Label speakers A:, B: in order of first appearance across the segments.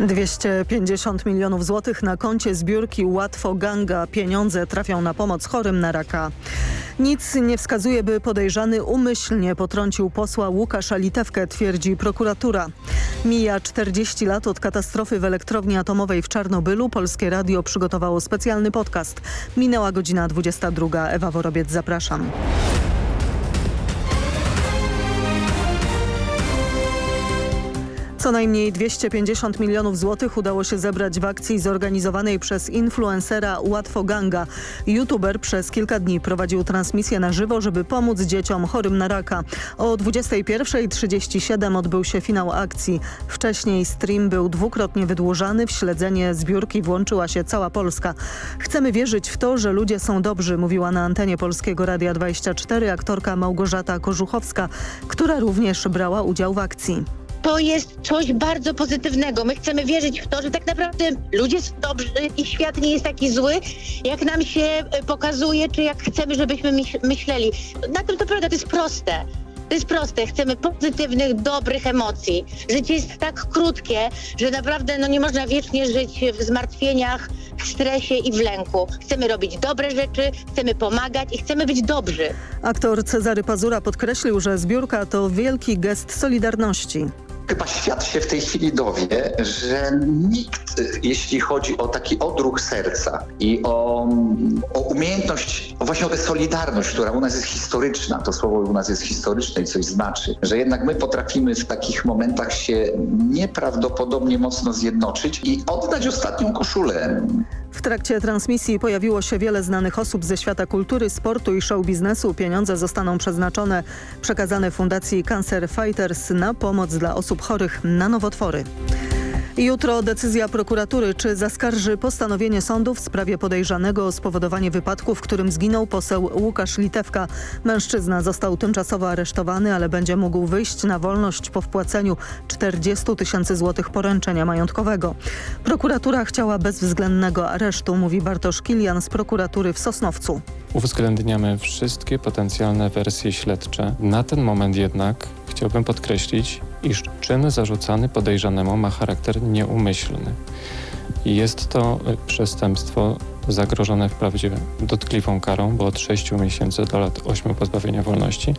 A: 250 milionów złotych na koncie zbiórki Łatwo Ganga. Pieniądze trafią na pomoc chorym na raka. Nic nie wskazuje, by podejrzany umyślnie potrącił posła Łukasza Litewkę, twierdzi prokuratura. Mija 40 lat od katastrofy w elektrowni atomowej w Czarnobylu. Polskie Radio przygotowało specjalny podcast. Minęła godzina 22. Ewa Worobiec, zapraszam. Co najmniej 250 milionów złotych udało się zebrać w akcji zorganizowanej przez influencera Łatwo Ganga. YouTuber przez kilka dni prowadził transmisję na żywo, żeby pomóc dzieciom chorym na raka. O 21.37 odbył się finał akcji. Wcześniej stream był dwukrotnie wydłużany. W śledzenie zbiórki włączyła się cała Polska. Chcemy wierzyć w to, że ludzie są dobrzy, mówiła na antenie Polskiego Radia 24 aktorka Małgorzata Korzuchowska, która również brała udział w akcji
B: to jest coś bardzo pozytywnego. My chcemy wierzyć w to, że tak naprawdę ludzie są dobrzy i świat nie jest taki zły, jak nam się e, pokazuje, czy jak chcemy, żebyśmy myśleli. Na tym to prawda, to jest proste. To jest proste. Chcemy pozytywnych, dobrych emocji. Życie jest tak krótkie, że naprawdę no, nie można wiecznie żyć w zmartwieniach, w stresie i w lęku. Chcemy robić dobre rzeczy, chcemy pomagać i chcemy być dobrzy.
A: Aktor Cezary Pazura podkreślił, że zbiórka to wielki gest solidarności.
C: Chyba świat się w tej chwili dowie, że nikt, jeśli chodzi o taki odruch serca i o, o umiejętność, o właśnie o tę solidarność, która u nas jest historyczna, to słowo u nas jest historyczne i coś znaczy, że jednak my potrafimy w takich momentach się nieprawdopodobnie mocno zjednoczyć i oddać ostatnią koszulę.
A: W trakcie transmisji pojawiło się wiele znanych osób ze świata kultury, sportu i show biznesu. Pieniądze zostaną przeznaczone, przekazane Fundacji Cancer Fighters na pomoc dla osób chorych na nowotwory. Jutro decyzja prokuratury, czy zaskarży postanowienie sądu w sprawie podejrzanego o spowodowanie wypadku, w którym zginął poseł Łukasz Litewka. Mężczyzna został tymczasowo aresztowany, ale będzie mógł wyjść na wolność po wpłaceniu 40 tysięcy złotych poręczenia majątkowego. Prokuratura chciała bezwzględnego aresztu, mówi Bartosz Kilian z prokuratury w Sosnowcu.
D: Uwzględniamy wszystkie potencjalne wersje śledcze. Na ten moment jednak chciałbym podkreślić, iż czyn zarzucany podejrzanemu ma charakter nieumyślny. Jest to y, przestępstwo zagrożone wprawdzie dotkliwą karą, bo od 6 miesięcy do lat 8 pozbawienia wolności.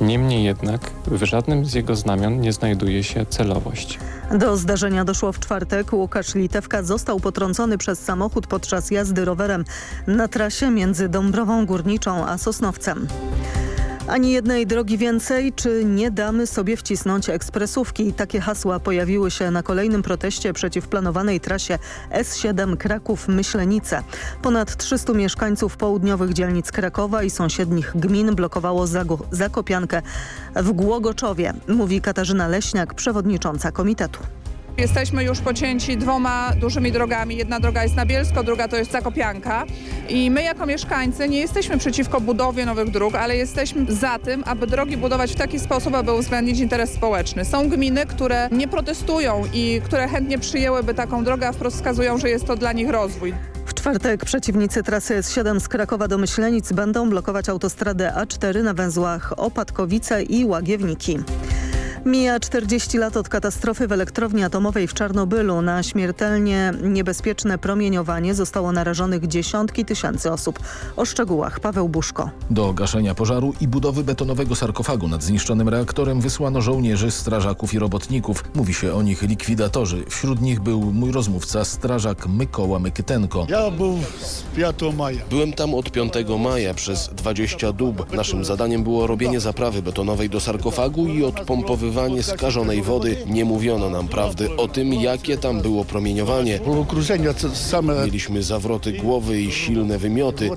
D: Niemniej jednak w żadnym z jego znamion nie znajduje się celowość.
A: Do zdarzenia doszło w czwartek. Łukasz Litewka został potrącony przez samochód podczas jazdy rowerem na trasie między Dąbrową Górniczą a Sosnowcem. Ani jednej drogi więcej, czy nie damy sobie wcisnąć ekspresówki? Takie hasła pojawiły się na kolejnym proteście przeciw planowanej trasie S7 Kraków-Myślenice. Ponad 300 mieszkańców południowych dzielnic Krakowa i sąsiednich gmin blokowało Zakopiankę w Głogoczowie, mówi Katarzyna Leśniak, przewodnicząca komitetu.
E: Jesteśmy już pocięci dwoma dużymi drogami. Jedna droga jest na Bielsko, druga to jest Zakopianka. I my jako mieszkańcy nie jesteśmy przeciwko budowie nowych dróg, ale jesteśmy za tym, aby drogi budować w taki sposób, aby uwzględnić interes społeczny. Są gminy, które nie protestują i które chętnie przyjęłyby taką drogę, a wprost wskazują, że jest to dla nich rozwój.
A: W czwartek przeciwnicy trasy S7 z Krakowa do Myślenic będą blokować autostradę A4 na węzłach Opatkowice i Łagiewniki. Mija 40 lat od katastrofy w elektrowni atomowej w Czarnobylu. Na śmiertelnie niebezpieczne promieniowanie zostało narażonych dziesiątki tysięcy osób. O szczegółach Paweł Buszko.
F: Do gaszenia pożaru i budowy betonowego sarkofagu nad zniszczonym reaktorem wysłano żołnierzy, strażaków i robotników. Mówi się o nich likwidatorzy. Wśród nich był mój rozmówca, strażak Mykoła Mykytenko.
G: Ja był z 5 maja.
H: Byłem tam od 5 maja przez 20 dób. Naszym zadaniem było robienie zaprawy betonowej do sarkofagu i odpompowywanie używanie skażonej wody. Nie mówiono nam prawdy o tym, jakie tam było promieniowanie. Mieliśmy zawroty głowy i silne wymioty.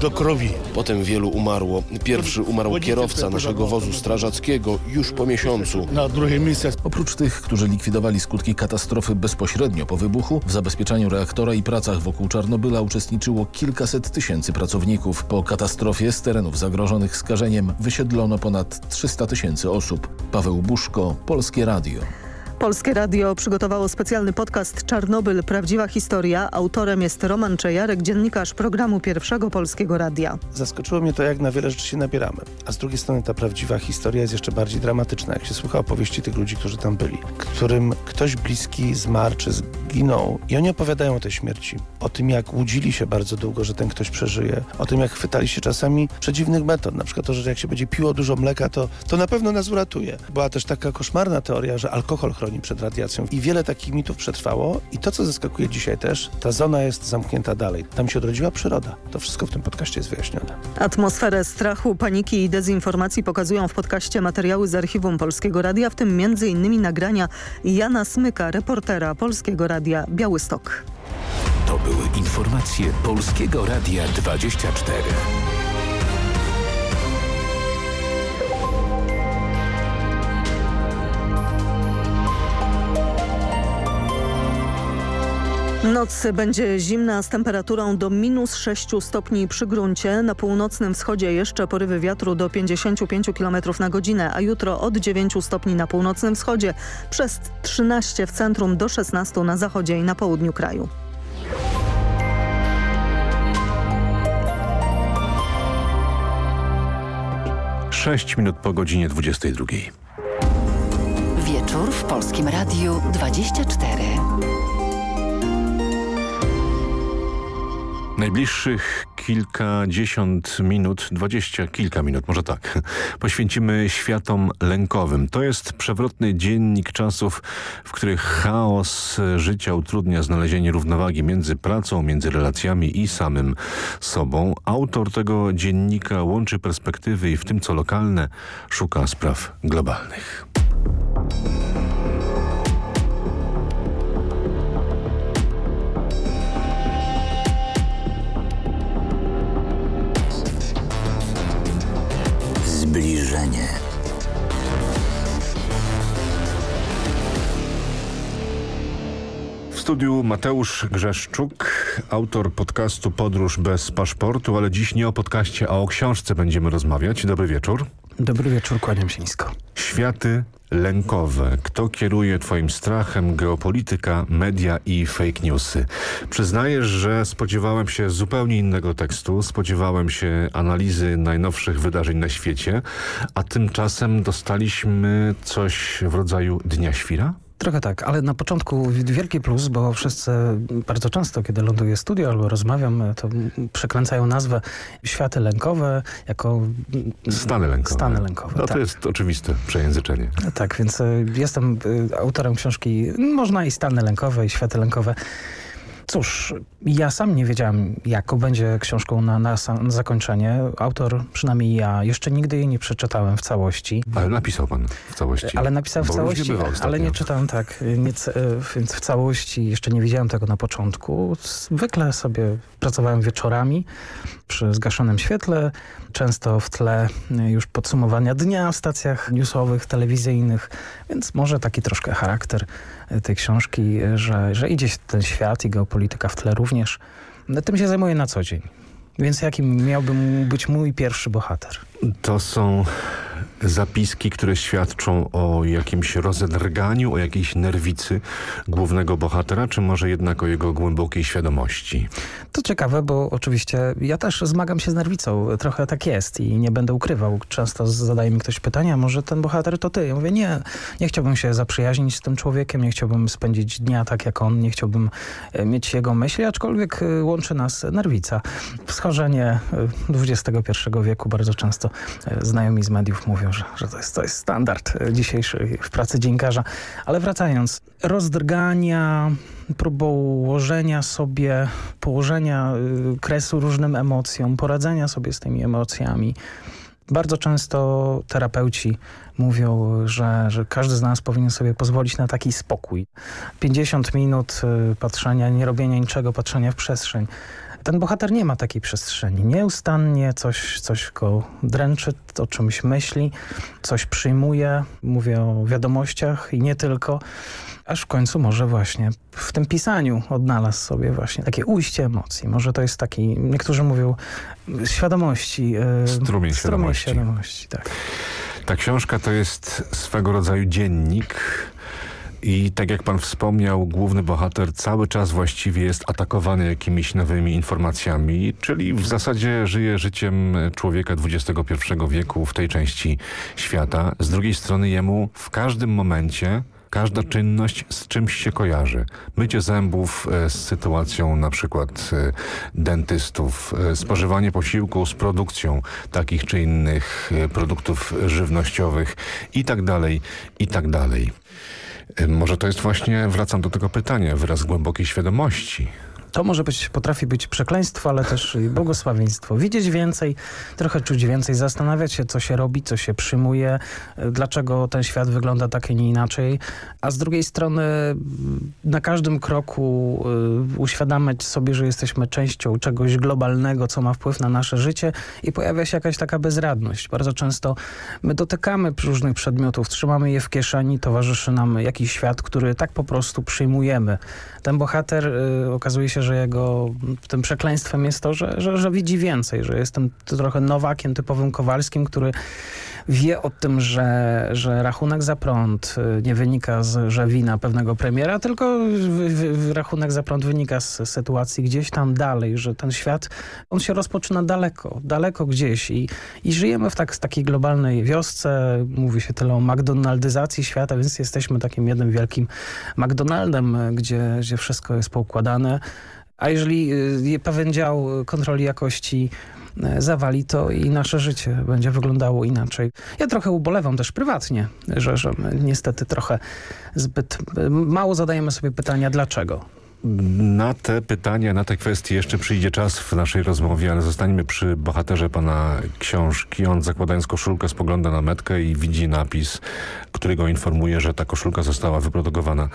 G: Do krowi.
H: Potem wielu umarło. Pierwszy umarł kierowca naszego wozu strażackiego już po miesiącu.
G: Na drugie miejsce.
F: Oprócz tych, którzy likwidowali skutki katastrofy bezpośrednio po wybuchu, w zabezpieczaniu reaktora i pracach wokół Czarnobyla uczestniczyło kilkaset tysięcy pracowników. Po katastrofie z terenów zagrożonych skażeniem wysiedlono ponad 300 tysięcy osób. Paweł Buszko, Polskie Radio.
A: Polskie Radio przygotowało specjalny podcast Czarnobyl – Prawdziwa historia. Autorem jest Roman Czejarek, dziennikarz programu Pierwszego Polskiego Radia.
I: Zaskoczyło mnie to, jak na wiele rzeczy się nabieramy. A z drugiej strony ta prawdziwa historia jest jeszcze bardziej dramatyczna, jak się słucha opowieści tych ludzi, którzy tam byli, którym ktoś bliski zmarł czy zginął i oni opowiadają o tej śmierci. O tym, jak łudzili się bardzo długo, że ten ktoś przeżyje. O tym, jak chwytali się czasami przedziwnych metod. Na przykład to, że jak się będzie piło dużo mleka, to, to na pewno nas uratuje. Była też taka koszmarna teoria, że alkohol chroni przed radiacją. I wiele takich mitów przetrwało. I to, co zaskakuje dzisiaj też, ta zona jest zamknięta dalej. Tam się odrodziła przyroda. To wszystko w tym podcaście jest wyjaśnione.
A: Atmosferę strachu, paniki i dezinformacji pokazują w podcaście materiały z archiwum Polskiego Radia, w tym m.in. nagrania Jana Smyka, reportera Polskiego Radia Białystok.
J: To były informacje Polskiego Radia 24.
A: Noc będzie zimna z temperaturą do minus 6 stopni przy gruncie. Na północnym wschodzie jeszcze porywy wiatru do 55 km na godzinę, a jutro od 9 stopni na północnym wschodzie, przez 13 w centrum do 16 na zachodzie i na południu kraju.
K: Sześć minut po godzinie 22.
L: Wieczór w Polskim Radiu 24.
K: Najbliższych kilkadziesiąt minut, dwadzieścia kilka minut, może tak, poświęcimy światom lękowym. To jest przewrotny dziennik czasów, w których chaos życia utrudnia znalezienie równowagi między pracą, między relacjami i samym sobą. Autor tego dziennika łączy perspektywy i w tym co lokalne szuka spraw globalnych.
M: Zbliżenie.
K: W studiu Mateusz Grzeszczuk, autor podcastu Podróż bez paszportu, ale dziś nie o podcaście, a o książce będziemy rozmawiać. Dobry wieczór.
N: Dobry wieczór, kłaniam się nisko.
K: Światy lękowe. Kto kieruje twoim strachem? Geopolityka, media i fake newsy. Przyznajesz, że spodziewałem się zupełnie innego tekstu, spodziewałem się analizy najnowszych wydarzeń na świecie, a tymczasem dostaliśmy coś w rodzaju Dnia Świra?
N: Trochę tak, ale na początku wielki plus, bo wszyscy bardzo często, kiedy ląduję w studio albo rozmawiam, to przekręcają nazwę światy lękowe jako...
K: Stany lękowe.
N: Stany lękowe,
K: No
N: tak.
K: to jest oczywiste przejęzyczenie.
N: Tak, więc y, jestem y, autorem książki Można i stany lękowe, i światy lękowe. Cóż, ja sam nie wiedziałem, jaką będzie książką na, na, zakończenie. Autor, przynajmniej ja, jeszcze nigdy jej nie przeczytałem w całości.
K: Ale napisał pan w całości.
N: Ale napisał w całości, ale nie czytałem tak, nie, więc w całości jeszcze nie widziałem tego na początku. Zwykle sobie pracowałem wieczorami przy zgaszonym świetle, często w tle już podsumowania dnia w stacjach newsowych, telewizyjnych, więc może taki troszkę charakter tej książki, że, że idzie ten świat i geopolityka w tle również. Tym się zajmuję na co dzień. Więc jakim miałby być mój pierwszy bohater?
K: To są zapiski, które świadczą o jakimś rozedrganiu, o jakiejś nerwicy głównego bohatera, czy może jednak o jego głębokiej świadomości?
N: To ciekawe, bo oczywiście ja też zmagam się z nerwicą. Trochę tak jest i nie będę ukrywał. Często zadaje mi ktoś pytania, może ten bohater to ty? Ja mówię, nie, nie chciałbym się zaprzyjaźnić z tym człowiekiem, nie chciałbym spędzić dnia tak jak on, nie chciałbym mieć jego myśli, aczkolwiek łączy nas nerwica. Schorzenie XXI wieku bardzo często znajomi z mediów mówią, że, że to, jest, to jest standard dzisiejszy w pracy dziennikarza. Ale wracając, rozdrgania, próbą ułożenia sobie, położenia kresu różnym emocjom, poradzenia sobie z tymi emocjami. Bardzo często terapeuci mówią, że, że każdy z nas powinien sobie pozwolić na taki spokój. 50 minut patrzenia, nie robienia niczego, patrzenia w przestrzeń. Ten bohater nie ma takiej przestrzeni. Nieustannie coś, coś go dręczy, o czymś myśli, coś przyjmuje. Mówię o wiadomościach i nie tylko. Aż w końcu może właśnie w tym pisaniu odnalazł sobie właśnie takie ujście emocji. Może to jest taki, niektórzy mówią świadomości.
K: Strumień,
N: strumień
K: świadomości.
N: świadomości tak.
K: Ta książka to jest swego rodzaju dziennik I tak jak pan wspomniał, główny bohater cały czas właściwie jest atakowany jakimiś nowymi informacjami, czyli w zasadzie żyje życiem człowieka XXI wieku w tej części świata. Z drugiej strony jemu w każdym momencie każda czynność z czymś się kojarzy. Mycie zębów e, z sytuacją na przykład e, dentystów, e, spożywanie posiłku z produkcją takich czy innych produktów żywnościowych i tak dalej, i tak dalej. Może to jest właśnie, wracam do tego pytania, wyraz głębokiej świadomości.
N: To może być, potrafi być przekleństwo, ale też błogosławieństwo. Widzieć więcej, trochę czuć więcej, zastanawiać się, co się robi, co się przyjmuje, dlaczego ten świat wygląda tak, a nie inaczej. A z drugiej strony na każdym kroku y, uświadamiać sobie, że jesteśmy częścią czegoś globalnego, co ma wpływ na nasze życie i pojawia się jakaś taka bezradność. Bardzo często my dotykamy różnych przedmiotów, trzymamy je w kieszeni, towarzyszy nam jakiś świat, który tak po prostu przyjmujemy. Ten bohater y, okazuje się, że jego tym przekleństwem jest to, że, że, że widzi więcej, że jestem trochę nowakiem typowym Kowalskim, który wie o tym, że, że rachunek za prąd y, nie wynika z że wina pewnego premiera, tylko rachunek za prąd wynika z sytuacji gdzieś tam dalej, że ten świat, on się rozpoczyna daleko, daleko gdzieś i, i żyjemy w tak, takiej globalnej wiosce, mówi się tyle o McDonaldyzacji świata, więc jesteśmy takim jednym wielkim McDonaldem, gdzie, gdzie wszystko jest poukładane. A jeżeli y, pewien dział kontroli jakości y, zawali, to i nasze życie będzie wyglądało inaczej. Ja trochę ubolewam też prywatnie, że, że niestety trochę zbyt y, mało zadajemy sobie pytania dlaczego.
K: Na te pytania, na te kwestie jeszcze przyjdzie czas w naszej rozmowie, ale zostańmy przy bohaterze pana książki. On zakładając koszulkę spogląda na metkę i widzi napis, który go informuje, że ta koszulka została wyprodukowana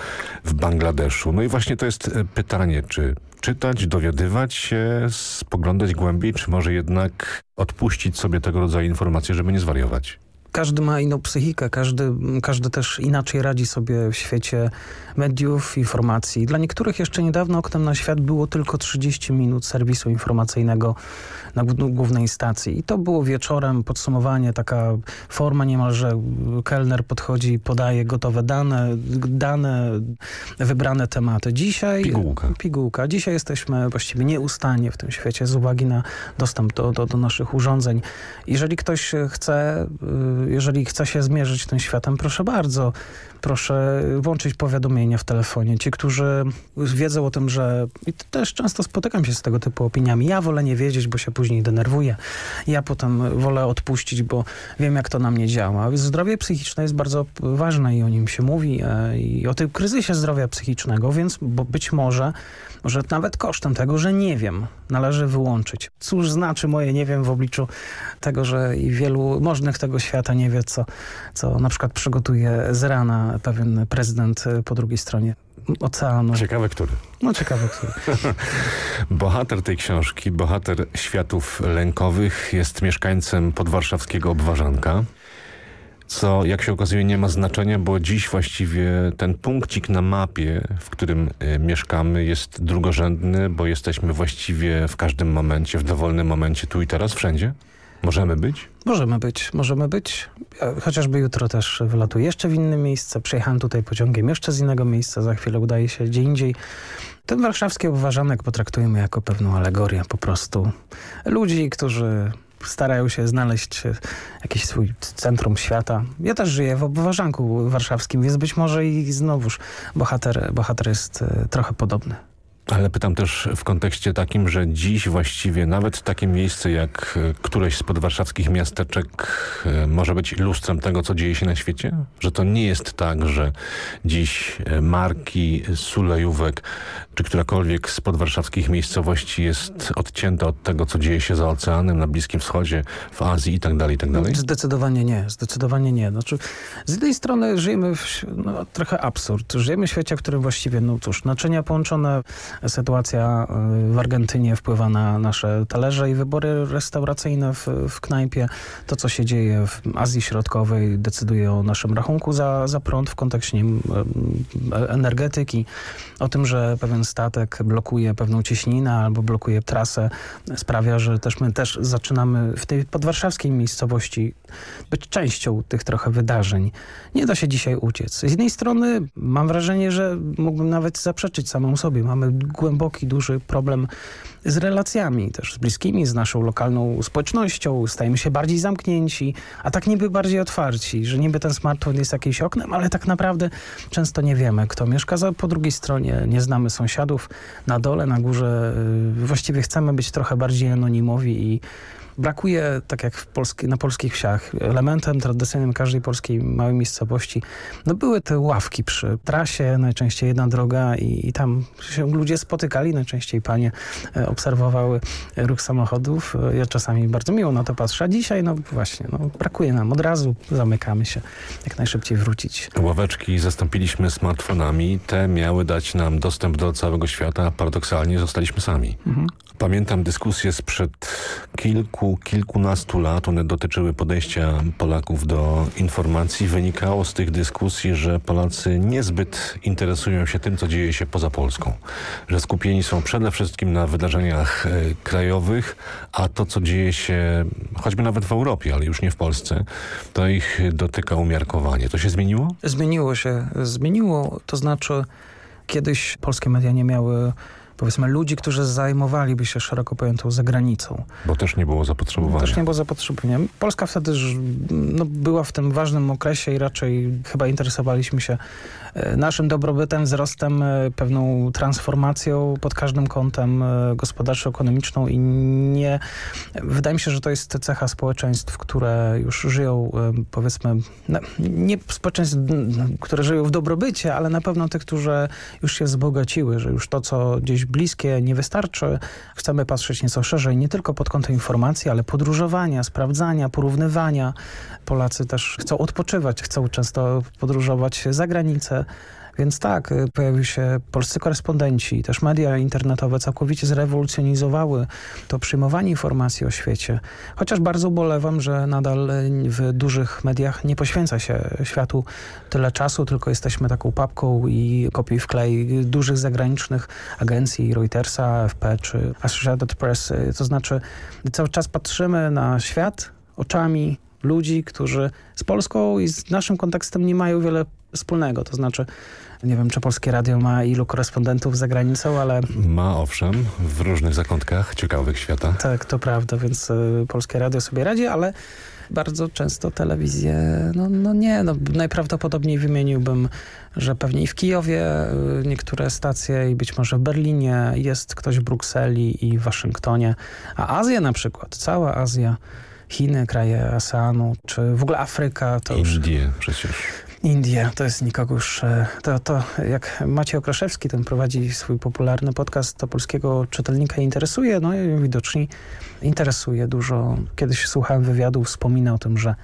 K: w Bangladeszu. No i właśnie to jest e, pytanie, czy czytać, dowiadywać się, spoglądać głębiej, czy może jednak odpuścić sobie tego rodzaju informacje, żeby nie zwariować?
N: Każdy ma inną psychikę, każdy, każdy też inaczej radzi sobie w świecie mediów, informacji. Dla niektórych jeszcze niedawno oknem na świat było tylko 30 minut serwisu informacyjnego na głównej stacji. I to było wieczorem, podsumowanie, taka forma niemalże, kelner podchodzi i podaje gotowe dane, dane, wybrane tematy. Dzisiaj...
K: Pigułka.
N: Pigułka. Dzisiaj jesteśmy właściwie nieustannie w tym świecie z uwagi na dostęp do, do, do naszych urządzeń. Jeżeli ktoś chce, y, jeżeli chce się zmierzyć tym światem, proszę bardzo proszę włączyć powiadomienia w telefonie. Ci, którzy wiedzą o tym, że... I też często spotykam się z tego typu opiniami. Ja wolę nie wiedzieć, bo się później denerwuję. Ja potem wolę odpuścić, bo wiem, jak to na mnie działa. Zdrowie psychiczne jest bardzo ważne i o nim się mówi. E, I o tym kryzysie zdrowia psychicznego, więc być może może nawet kosztem tego, że nie wiem, należy wyłączyć. Cóż znaczy moje nie wiem w obliczu tego, że i wielu możnych tego świata nie wie, co, co na przykład przygotuje z rana pewien prezydent po drugiej stronie oceanu.
K: Ciekawe, który.
N: No ciekawe, który.
K: bohater tej książki, bohater światów lękowych jest mieszkańcem podwarszawskiego Obwarzanka co jak się okazuje nie ma znaczenia, bo dziś właściwie ten punkcik na mapie, w którym y, mieszkamy jest drugorzędny, bo jesteśmy właściwie w każdym momencie, w dowolnym momencie, tu i teraz, wszędzie? Możemy być?
N: Możemy być, możemy być. chociażby jutro też wylatuję jeszcze w inne miejsce. Przyjechałem tutaj pociągiem jeszcze z innego miejsca. Za chwilę udaje się gdzie indziej. Ten warszawski obważanek potraktujemy jako pewną alegorię po prostu. Ludzi, którzy starają się znaleźć jakieś swój centrum świata. Ja też żyję w obwarzanku warszawskim, więc być może i znowuż bohater, bohater jest e, trochę podobny.
K: Ale pytam też w kontekście takim, że dziś właściwie nawet takie miejsce jak e, któreś z podwarszawskich miasteczek e, może być lustrem tego, co dzieje się na świecie? Że to nie jest tak, że dziś e, marki, sulejówek czy którakolwiek z podwarszawskich miejscowości jest odcięta od tego, co dzieje się za oceanem, na Bliskim Wschodzie, w Azji i tak dalej, i tak dalej?
N: Zdecydowanie nie, zdecydowanie nie. Znaczy, z jednej strony żyjemy w no, trochę absurd. Żyjemy w świecie, w którym właściwie, no cóż, naczynia połączone sytuacja y, w Argentynie wpływa na nasze talerze i wybory restauracyjne w, w knajpie. To, co się dzieje w Azji Środkowej decyduje o naszym rachunku za, za prąd w kontekście energetyki. O tym, że pewien statek blokuje pewną cieśninę albo blokuje trasę sprawia, że też my też zaczynamy w tej podwarszawskiej miejscowości być częścią tych trochę wydarzeń. Nie da się dzisiaj uciec. Z jednej strony mam wrażenie, że mógłbym nawet zaprzeczyć samą sobie. Mamy głęboki, duży problem z relacjami też z bliskimi, z naszą lokalną społecznością. Stajemy się bardziej zamknięci, a tak niby bardziej otwarci, że niby ten smartfon jest jakimś oknem, ale tak naprawdę często nie wiemy, kto mieszka za, po drugiej stronie. Nie znamy sąsiadów na dole, na górze. Właściwie chcemy być trochę bardziej anonimowi i brakuje, tak jak polski, na polskich wsiach, elementem tradycyjnym każdej polskiej małej miejscowości, no były te ławki przy trasie, najczęściej jedna droga i, i tam się ludzie spotykali, najczęściej panie e, obserwowały ruch samochodów. Ja czasami bardzo miło na to patrzę, a dzisiaj no właśnie, no, brakuje nam, od razu zamykamy się, jak najszybciej wrócić.
K: Ławeczki zastąpiliśmy smartfonami, te miały dać nam dostęp do całego świata, paradoksalnie zostaliśmy sami. Mhm. Pamiętam dyskusję sprzed kilku, kilkunastu lat. One dotyczyły podejścia Polaków do informacji. Wynikało z tych dyskusji, że Polacy niezbyt interesują się tym, co dzieje się poza Polską. Że skupieni są przede wszystkim na wydarzeniach e, krajowych, a to, co dzieje się choćby nawet w Europie, ale już nie w Polsce, to ich dotyka umiarkowanie. To się zmieniło?
N: Zmieniło się. Zmieniło, to znaczy kiedyś polskie media nie miały powiedzmy ludzi, którzy zajmowaliby się szeroko pojętą zagranicą.
K: Bo też nie było zapotrzebowania.
N: Też nie było zapotrzebowania. Polska wtedy no, była w tym ważnym okresie i raczej chyba interesowaliśmy się naszym dobrobytem, wzrostem, e, pewną transformacją pod każdym kątem e, gospodarczo-ekonomiczną i nie... Wydaje mi się, że to jest cecha społeczeństw, które już żyją, powiedzmy, no, nie społeczeństw, które żyją w dobrobycie, ale na pewno tych, które już się wzbogaciły, że już to, co gdzieś bliskie nie wystarczy. Chcemy patrzeć nieco szerzej, nie tylko pod kątem informacji, ale podróżowania, sprawdzania, porównywania. Polacy też chcą odpoczywać, chcą często podróżować za granicę. Więc tak, y, pojawiły się polscy korespondenci, też media internetowe całkowicie zrewolucjonizowały to przyjmowanie informacji o świecie. Chociaż bardzo ubolewam, że nadal y, w dużych mediach nie poświęca się światu tyle czasu, tylko jesteśmy taką papką i kopiuj wklej dużych zagranicznych agencji Reutersa, AFP czy Associated Press. Y, to znaczy cały czas patrzymy na świat oczami ludzi, którzy z Polską i z naszym kontekstem nie mają wiele wspólnego. To znaczy nie wiem, czy Polskie Radio ma ilu korespondentów za granicą, ale...
K: Ma, owszem, w różnych zakątkach ciekawych świata.
N: Tak, to prawda, więc y, Polskie Radio sobie radzi, ale bardzo często telewizję, no, no nie, no najprawdopodobniej wymieniłbym, że pewnie i w Kijowie y, niektóre stacje i być może w Berlinie, jest ktoś w Brukseli i w Waszyngtonie, a Azja na przykład, cała Azja, Chiny, kraje ASEANu, czy w ogóle Afryka, to
K: Indie
N: już...
K: przecież.
N: Indie, to jest nikogo już, e, to, to jak Maciej Okraszewski, ten prowadzi swój popularny podcast, to polskiego czytelnika interesuje, no i widocznie interesuje dużo. Kiedyś słuchałem wywiadu, wspominał o tym, że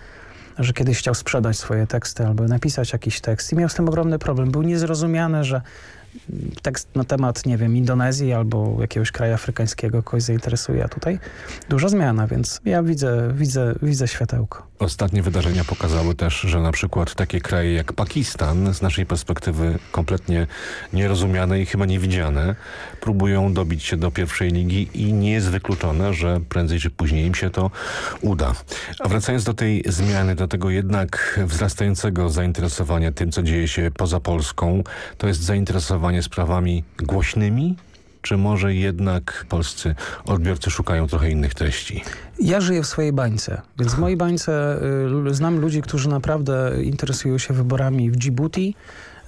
N: że kiedyś chciał sprzedać swoje teksty albo napisać jakiś tekst i miał z tym ogromny problem. Był niezrozumiany, że tekst na temat, nie wiem, Indonezji albo jakiegoś kraju afrykańskiego kogoś zainteresuje, a tutaj duża zmiana, więc ja widzę, widzę, widzę światełko.
K: Ostatnie wydarzenia pokazały też, że na przykład takie kraje jak Pakistan, z naszej perspektywy kompletnie nierozumiane i chyba niewidziane, próbują dobić się do pierwszej ligi i nie jest wykluczone, że prędzej czy później im się to uda. A wracając do tej zmiany, do tego jednak wzrastającego zainteresowania tym, co dzieje się poza Polską, to jest zainteresowanie sprawami głośnymi, czy może jednak polscy odbiorcy szukają trochę innych treści?
N: Ja żyję w swojej bańce, więc w mojej bańce y, znam ludzi, którzy naprawdę interesują się wyborami w Djibouti,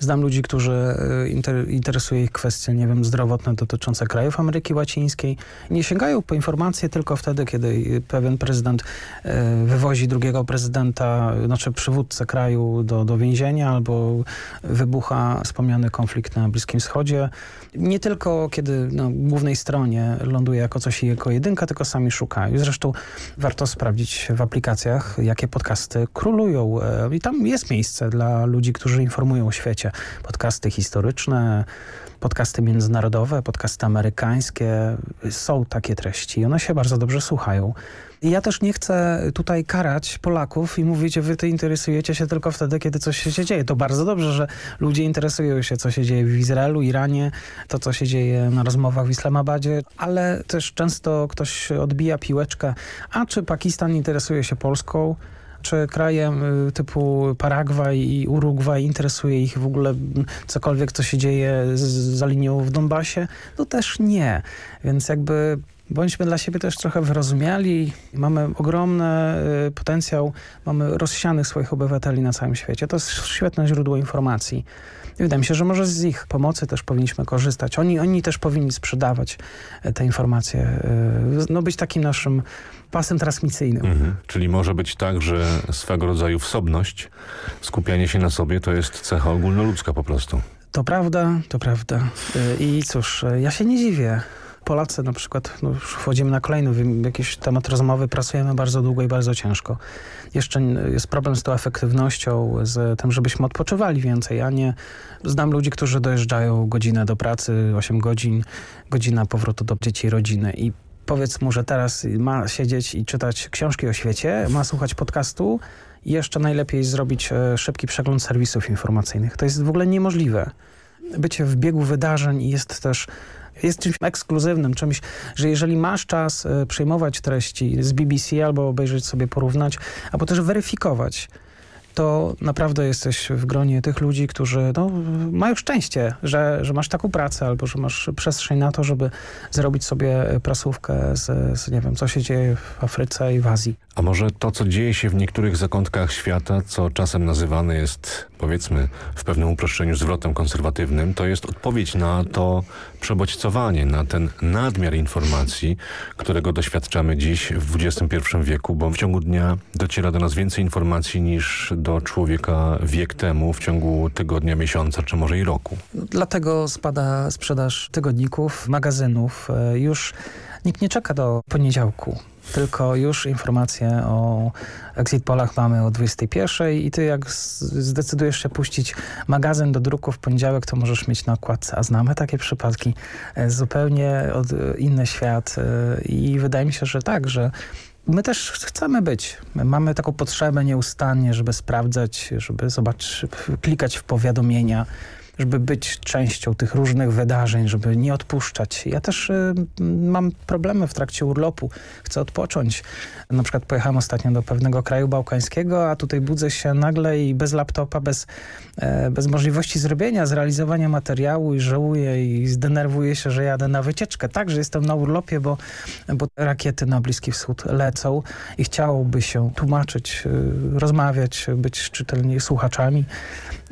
N: Znam ludzi, którzy e, inter, interesuje ich kwestie, nie wiem, zdrowotne dotyczące krajów Ameryki Łacińskiej. Nie sięgają po informacje tylko wtedy, kiedy pewien prezydent e, wywozi drugiego prezydenta, znaczy przywódcę kraju do, do więzienia albo wybucha wspomniany konflikt na Bliskim Wschodzie. Nie tylko kiedy na głównej stronie ląduje jako coś jako jedynka, tylko sami szukają. Zresztą warto sprawdzić w aplikacjach, jakie podcasty królują. E, I tam jest miejsce dla ludzi, którzy informują o świecie. Podcasty historyczne, podcasty międzynarodowe, podcasty amerykańskie. Są takie treści i one się bardzo dobrze słuchają. I ja też nie chcę tutaj karać Polaków i mówić, wy to interesujecie się tylko wtedy, kiedy coś się dzieje. To bardzo dobrze, że ludzie interesują się, co się dzieje w Izraelu, Iranie, to, co się dzieje na rozmowach w Islamabadzie, ale też często ktoś odbija piłeczkę, a czy Pakistan interesuje się Polską? Czy krajem y, typu Paragwaj i Urugwaj interesuje ich w ogóle cokolwiek, co się dzieje za linią w Donbasie? No też nie. Więc jakby bądźmy dla siebie też trochę wyrozumiali. Mamy ogromny y, potencjał, mamy rozsianych swoich obywateli na całym świecie. To jest świetne źródło informacji. I wydaje mi się, że może z ich pomocy też powinniśmy korzystać. Oni, oni też powinni sprzedawać e, te informacje, y, no być takim naszym pasem transmisyjnym. Mhm.
K: Czyli może być tak, że swego rodzaju wsobność, skupianie się na sobie to jest cecha ogólnoludzka po prostu.
N: To prawda, to prawda. Y, I cóż, ja się nie dziwię. Polacy na przykład, no już wchodzimy na kolejny jakiś temat rozmowy, pracujemy bardzo długo i bardzo ciężko. Jeszcze jest problem z tą efektywnością, z tym, żebyśmy odpoczywali więcej, a nie... Znam ludzi, którzy dojeżdżają godzinę do pracy, 8 godzin, godzina powrotu do dzieci i rodziny i powiedz mu, że teraz ma siedzieć i czytać książki o świecie, ma słuchać podcastu i jeszcze najlepiej zrobić e, szybki przegląd serwisów informacyjnych. To jest w ogóle niemożliwe. Bycie w biegu wydarzeń jest też jest czymś ekskluzywnym, czymś, że jeżeli masz czas y, przyjmować treści z BBC albo obejrzeć sobie, porównać, albo też weryfikować, to naprawdę jesteś w gronie tych ludzi, którzy no, mają szczęście, że, że masz taką pracę albo że masz przestrzeń na to, żeby zrobić sobie prasówkę z, z nie wiem, co się dzieje w Afryce i w Azji.
K: A może to, co dzieje się w niektórych zakątkach świata, co czasem nazywane jest, powiedzmy, w pewnym uproszczeniu zwrotem konserwatywnym, to jest odpowiedź na to przebodźcowanie, na ten nadmiar informacji, którego doświadczamy dziś w XXI wieku, bo w ciągu dnia dociera do nas więcej informacji niż do człowieka wiek temu, w ciągu tygodnia, miesiąca, czy może i roku.
N: Dlatego spada sprzedaż tygodników, magazynów. E, już nikt nie czeka do poniedziałku tylko już informacje o exit polach mamy o 21 i ty jak zdecydujesz się puścić magazyn do druku w poniedziałek, to możesz mieć na okładce. A znamy takie przypadki. E, zupełnie od, inny świat e, i wydaje mi się, że tak, że My też chcemy być. My mamy taką potrzebę nieustannie, żeby sprawdzać, żeby zobaczyć, klikać w powiadomienia, żeby być częścią tych różnych wydarzeń, żeby nie odpuszczać. Ja też y, mam problemy w trakcie urlopu. Chcę odpocząć. Na przykład pojechałem ostatnio do pewnego kraju bałkańskiego, a tutaj budzę się nagle i bez laptopa, bez, e, bez możliwości zrobienia, zrealizowania materiału i żałuję i zdenerwuję się, że jadę na wycieczkę. Tak, że jestem na urlopie, bo, bo rakiety na Bliski Wschód lecą i chciałoby się tłumaczyć, y, rozmawiać, być czytelni słuchaczami,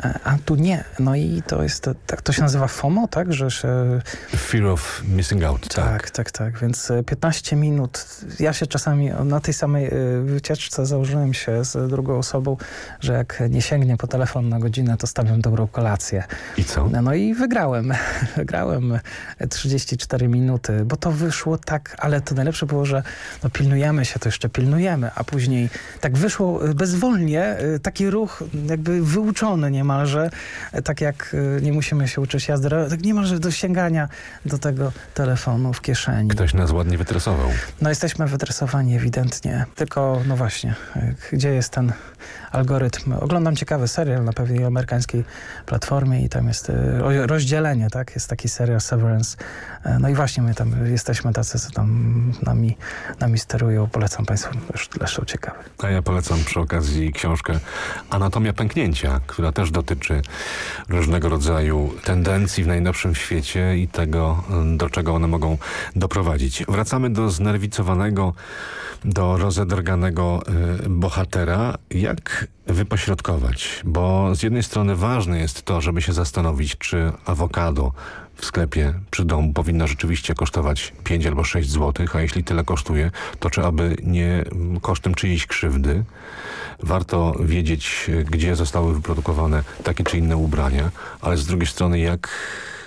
N: a tu nie. No i to jest, tak to się nazywa FOMO, tak? Że się...
K: Fear of missing out.
N: Tak, tak, tak, tak. Więc 15 e, minut. Ja się czasami na tej samej e, wycieczce założyłem się z drugą osobą, że jak nie sięgnie po telefon na godzinę, to stawiam dobrą kolację.
K: I co?
N: No i wygrałem. Wygrałem 34 minuty, bo to wyszło tak, ale to najlepsze było, że no pilnujemy się, to jeszcze pilnujemy, a później tak wyszło e, bezwolnie, taki ruch jakby wyuczony niemalże, tak jak nie musimy się uczyć jazdy, tak niemalże do sięgania do tego telefonu w kieszeni.
K: Ktoś nas ładnie wytresował.
N: No jesteśmy wytresowani ewidentnie, tylko no właśnie, gdzie jest ten algorytm? Oglądam ciekawy serial na pewnej amerykańskiej platformie i tam jest e, rozdzielenie, tak? Jest taki serial Severance. E, no i właśnie my tam jesteśmy tacy, co tam nami, nami sterują. Polecam Państwu, już zresztą ciekawy.
K: A ja polecam przy okazji książkę Anatomia pęknięcia, która też dotyczy różnego rodzaju tendencji w najnowszym świecie i tego, do czego one mogą doprowadzić. Wracamy do znerwicowanego, do rozedrganego y, bohatera. Jak wypośrodkować? Bo z jednej strony ważne jest to, żeby się zastanowić, czy awokado w sklepie przy domu powinno rzeczywiście kosztować 5 albo 6 zł, a jeśli tyle kosztuje, to czy aby nie kosztem czyjejś krzywdy warto wiedzieć, gdzie zostały wyprodukowane takie czy inne ubrania, ale z drugiej strony jak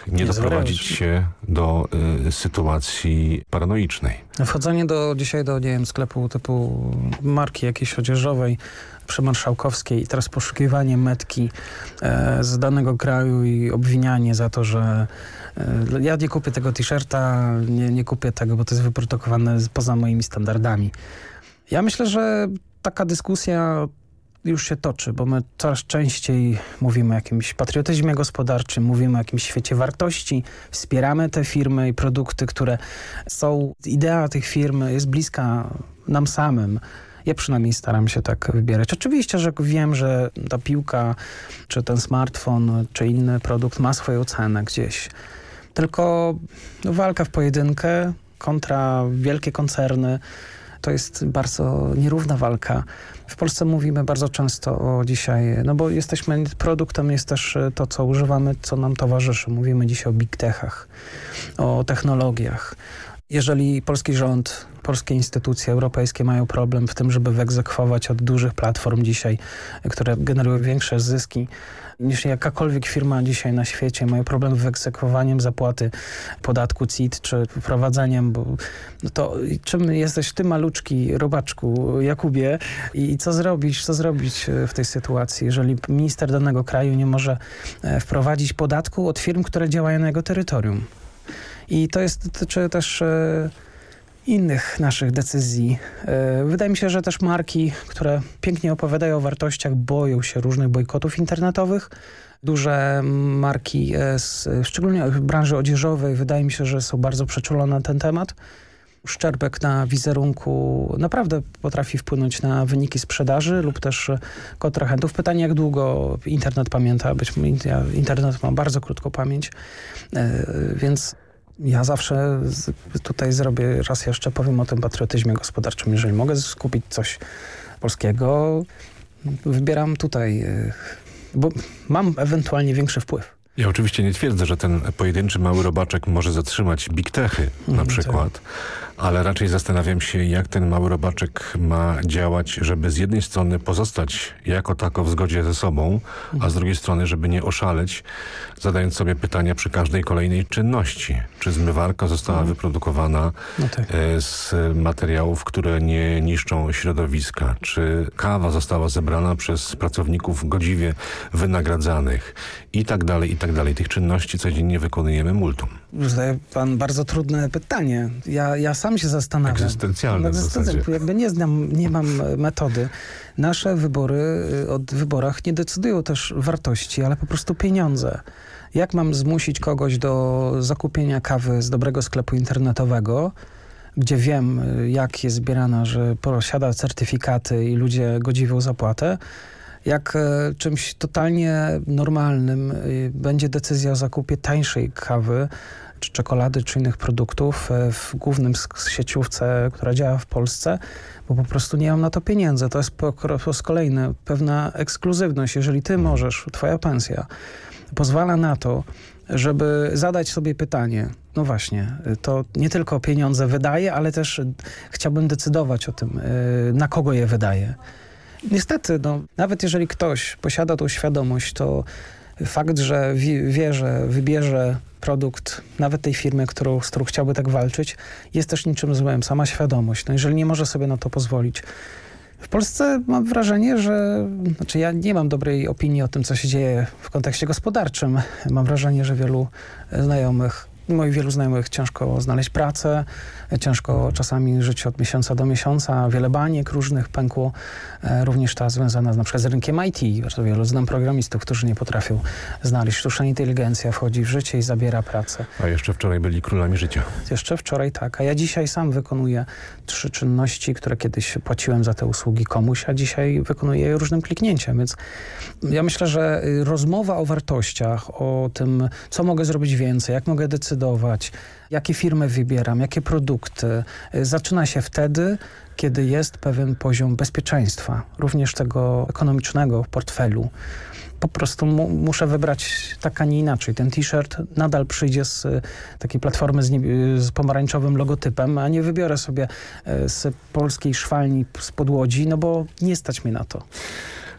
K: nie, nie doprowadzić się do y, sytuacji paranoicznej.
N: Wchodzenie do, dzisiaj do nie wiem, sklepu typu marki jakiejś odzieżowej przy Marszałkowskiej i teraz poszukiwanie metki e, z danego kraju i obwinianie za to, że e, ja nie kupię tego t-shirta, nie, nie kupię tego, bo to jest wyprodukowane poza moimi standardami. Ja myślę, że taka dyskusja już się toczy, bo my coraz częściej mówimy o jakimś patriotyzmie gospodarczym, mówimy o jakimś świecie wartości, wspieramy te firmy i produkty, które są, idea tych firm jest bliska nam samym. Ja przynajmniej staram się tak wybierać. Oczywiście, że wiem, że ta piłka, czy ten smartfon, czy inny produkt ma swoją cenę gdzieś. Tylko no, walka w pojedynkę kontra wielkie koncerny to jest bardzo nierówna walka. W Polsce mówimy bardzo często o dzisiaj, no bo jesteśmy, produktem jest też to, co używamy, co nam towarzyszy. Mówimy dzisiaj o big techach, o technologiach. Jeżeli polski rząd, polskie instytucje europejskie mają problem w tym, żeby wyegzekwować od dużych platform dzisiaj, które generują większe zyski, niż jakakolwiek firma dzisiaj na świecie mają problem z wyegzekwowaniem zapłaty podatku CIT czy wprowadzeniem, bo no to czym jesteś ty maluczki robaczku Jakubie i co zrobić, co zrobić w tej sytuacji, jeżeli minister danego kraju nie może e, wprowadzić podatku od firm, które działają na jego terytorium. I to jest dotyczy też e, innych naszych decyzji. E, wydaje mi się, że też marki, które pięknie opowiadają o wartościach, boją się różnych bojkotów internetowych. Duże marki, e, z, szczególnie w branży odzieżowej, wydaje mi się, że są bardzo przeczulone na ten temat. Szczerbek na wizerunku naprawdę potrafi wpłynąć na wyniki sprzedaży lub też kontrahentów. Pytanie, jak długo internet pamięta. Być może internet ma bardzo krótką pamięć, więc ja zawsze tutaj zrobię, raz jeszcze powiem o tym patriotyzmie gospodarczym. Jeżeli mogę skupić coś polskiego, wybieram tutaj, e, bo mam ewentualnie większy wpływ.
K: Ja oczywiście nie twierdzę, że ten pojedynczy mały robaczek może zatrzymać big techy na mhm, przykład, tak ale raczej zastanawiam się, jak ten mały robaczek ma działać, żeby z jednej strony pozostać jako tako w zgodzie ze sobą, a z drugiej strony, żeby nie oszaleć, zadając sobie pytania przy każdej kolejnej czynności. Czy zmywarka została no. wyprodukowana no tak. E, z materiałów, które nie niszczą środowiska? Czy kawa została zebrana przez pracowników godziwie wynagradzanych? I tak dalej, i tak dalej. Tych czynności codziennie wykonujemy multum.
N: Zadaje pan bardzo trudne pytanie. Ja, ja sam się zastanawiam.
K: Egzystencjalne
N: w Jakby nie znam, nie mam metody. Nasze wybory y, od wyborach nie decydują też wartości, ale po prostu pieniądze. Jak mam zmusić kogoś do zakupienia kawy z dobrego sklepu internetowego, gdzie wiem, y, jak jest zbierana, że posiada certyfikaty i ludzie godziwą zapłatę, jak e, czymś totalnie normalnym będzie decyzja o zakupie tańszej kawy, czy czekolady, czy innych produktów e, w głównym sieciówce, która działa w Polsce, bo po prostu nie mam na to pieniędzy. To jest po, po z kolejne pewna ekskluzywność. Jeżeli ty możesz, twoja pensja pozwala na to, żeby zadać sobie pytanie, no właśnie, to nie tylko pieniądze wydaje, ale też chciałbym decydować o tym, e, na kogo je wydaje. Niestety, no, nawet jeżeli ktoś posiada tą świadomość, to fakt, że wie, że wybierze produkt nawet tej firmy, którą, z którą chciałby tak walczyć, jest też niczym złym, sama świadomość. No jeżeli nie może sobie na to pozwolić. W Polsce mam wrażenie, że znaczy ja nie mam dobrej opinii o tym, co się dzieje w kontekście gospodarczym. Mam wrażenie, że wielu znajomych moich wielu znajomych ciężko znaleźć pracę, ciężko czasami żyć od miesiąca do miesiąca, wiele baniek różnych pękło, e, również ta związana na przykład z rynkiem IT. Bardzo wielu znam programistów, którzy nie potrafią znaleźć. Sztuczna inteligencja wchodzi w życie i zabiera pracę.
K: A jeszcze wczoraj byli królami życia.
N: Jeszcze wczoraj tak, a ja dzisiaj sam wykonuję trzy czynności, które kiedyś płaciłem za te usługi komuś, a dzisiaj wykonuję je różnym kliknięciem, więc ja myślę, że rozmowa o wartościach, o tym, co mogę zrobić więcej, jak mogę decydować, jakie firmy wybieram, jakie produkty, y, zaczyna się wtedy, kiedy jest pewien poziom bezpieczeństwa, również tego ekonomicznego w portfelu, po prostu mu, muszę wybrać tak, a nie inaczej. Ten t-shirt nadal przyjdzie z y, takiej platformy z, z, pomarańczowym logotypem, a nie wybiorę sobie y, z polskiej szwalni z podłodzi, no bo nie stać mnie na to.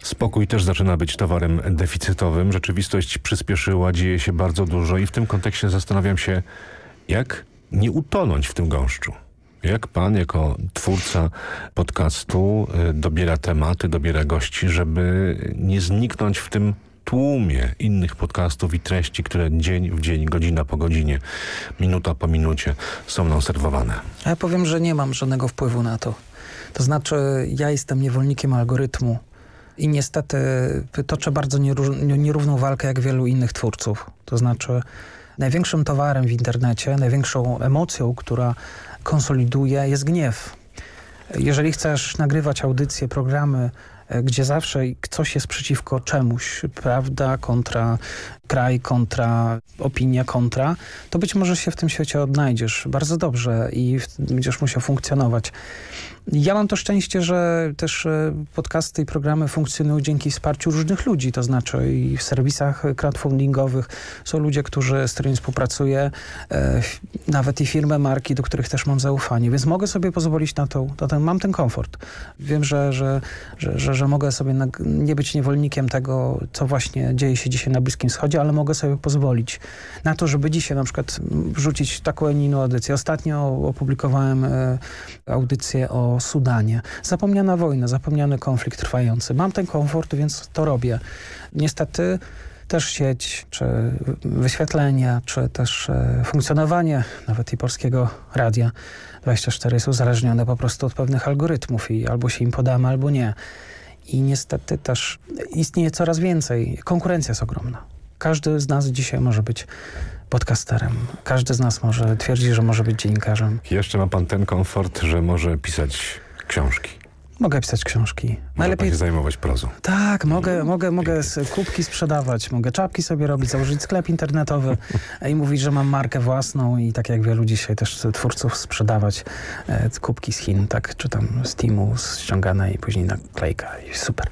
K: Spokój też zaczyna być towarem deficytowym. Rzeczywistość przyspieszyła, dzieje się bardzo dużo i w tym kontekście zastanawiam się, jak nie utonąć w tym gąszczu. Jak pan jako twórca podcastu y, dobiera tematy, dobiera gości, żeby nie zniknąć w tym tłumie innych podcastów i treści, które dzień w dzień, godzina po godzinie, minuta po minucie są nam serwowane?
N: Ja powiem, że nie mam żadnego wpływu na to. To znaczy, ja jestem niewolnikiem algorytmu i niestety toczę bardzo nierówną walkę jak wielu innych twórców. To znaczy, największym towarem w internecie, największą emocją, która konsoliduje, jest gniew. Jeżeli chcesz nagrywać audycje, programy, e, gdzie zawsze coś jest przeciwko czemuś, prawda, kontra kraj, kontra opinia, kontra, to być może się w tym świecie odnajdziesz bardzo dobrze i będziesz musiał funkcjonować. Ja mam to szczęście, że też e, podcasty i programy funkcjonują dzięki wsparciu różnych ludzi, to znaczy i w serwisach crowdfundingowych są ludzie, którzy, z którymi współpracuję, e, nawet i firmy, marki, do których też mam zaufanie, więc mogę sobie pozwolić na to, to ten, mam ten komfort. Wiem, że, że, że, że, że mogę sobie na, nie być niewolnikiem tego, co właśnie dzieje się dzisiaj na Bliskim Wschodzie, ale mogę sobie pozwolić na to, żeby dzisiaj na przykład wrzucić taką, inną audycję. Ostatnio opublikowałem e, audycję o Sudanie. Zapomniana wojna, zapomniany konflikt trwający. Mam ten komfort, więc to robię. Niestety też sieć, czy wyświetlenia, czy też e, funkcjonowanie nawet i polskiego radia 24 jest uzależnione po prostu od pewnych algorytmów i albo się im podamy, albo nie. I niestety też istnieje coraz więcej. Konkurencja jest ogromna. Każdy z nas dzisiaj może być podcasterem. Każdy z nas może twierdzi, że może być dziennikarzem.
K: Jeszcze ma pan ten komfort, że może pisać książki.
N: Mogę pisać książki.
K: Najlepiej się zajmować prozą.
N: Tak, mogę, mogę, mogę kubki sprzedawać, mogę czapki sobie robić, założyć sklep internetowy i mówić, że mam markę własną i tak jak wielu dzisiaj też twórców sprzedawać e, kubki z Chin, tak, czy tam z Timu ściągane i później naklejka i super.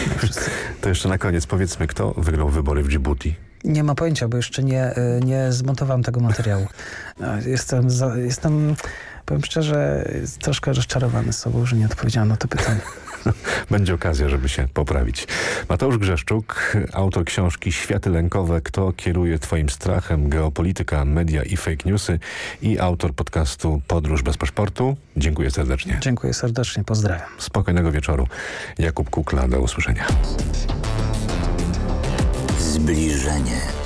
K: to jeszcze na koniec powiedzmy, kto wygrał wybory w Djibouti?
N: Nie ma pojęcia, bo jeszcze nie, e, nie zmontowałem tego materiału. Jestem, za, jestem powiem szczerze, troszkę rozczarowany sobą, że nie odpowiedziałem na to pytanie.
K: Będzie okazja, żeby się poprawić. Mateusz Grzeszczuk, autor książki Światy lękowe, kto kieruje twoim strachem, geopolityka, media i fake newsy i autor podcastu Podróż bez paszportu. Dziękuję serdecznie.
N: Dziękuję serdecznie, pozdrawiam.
K: Spokojnego wieczoru. Jakub Kukla, do usłyszenia.
J: Zbliżenie.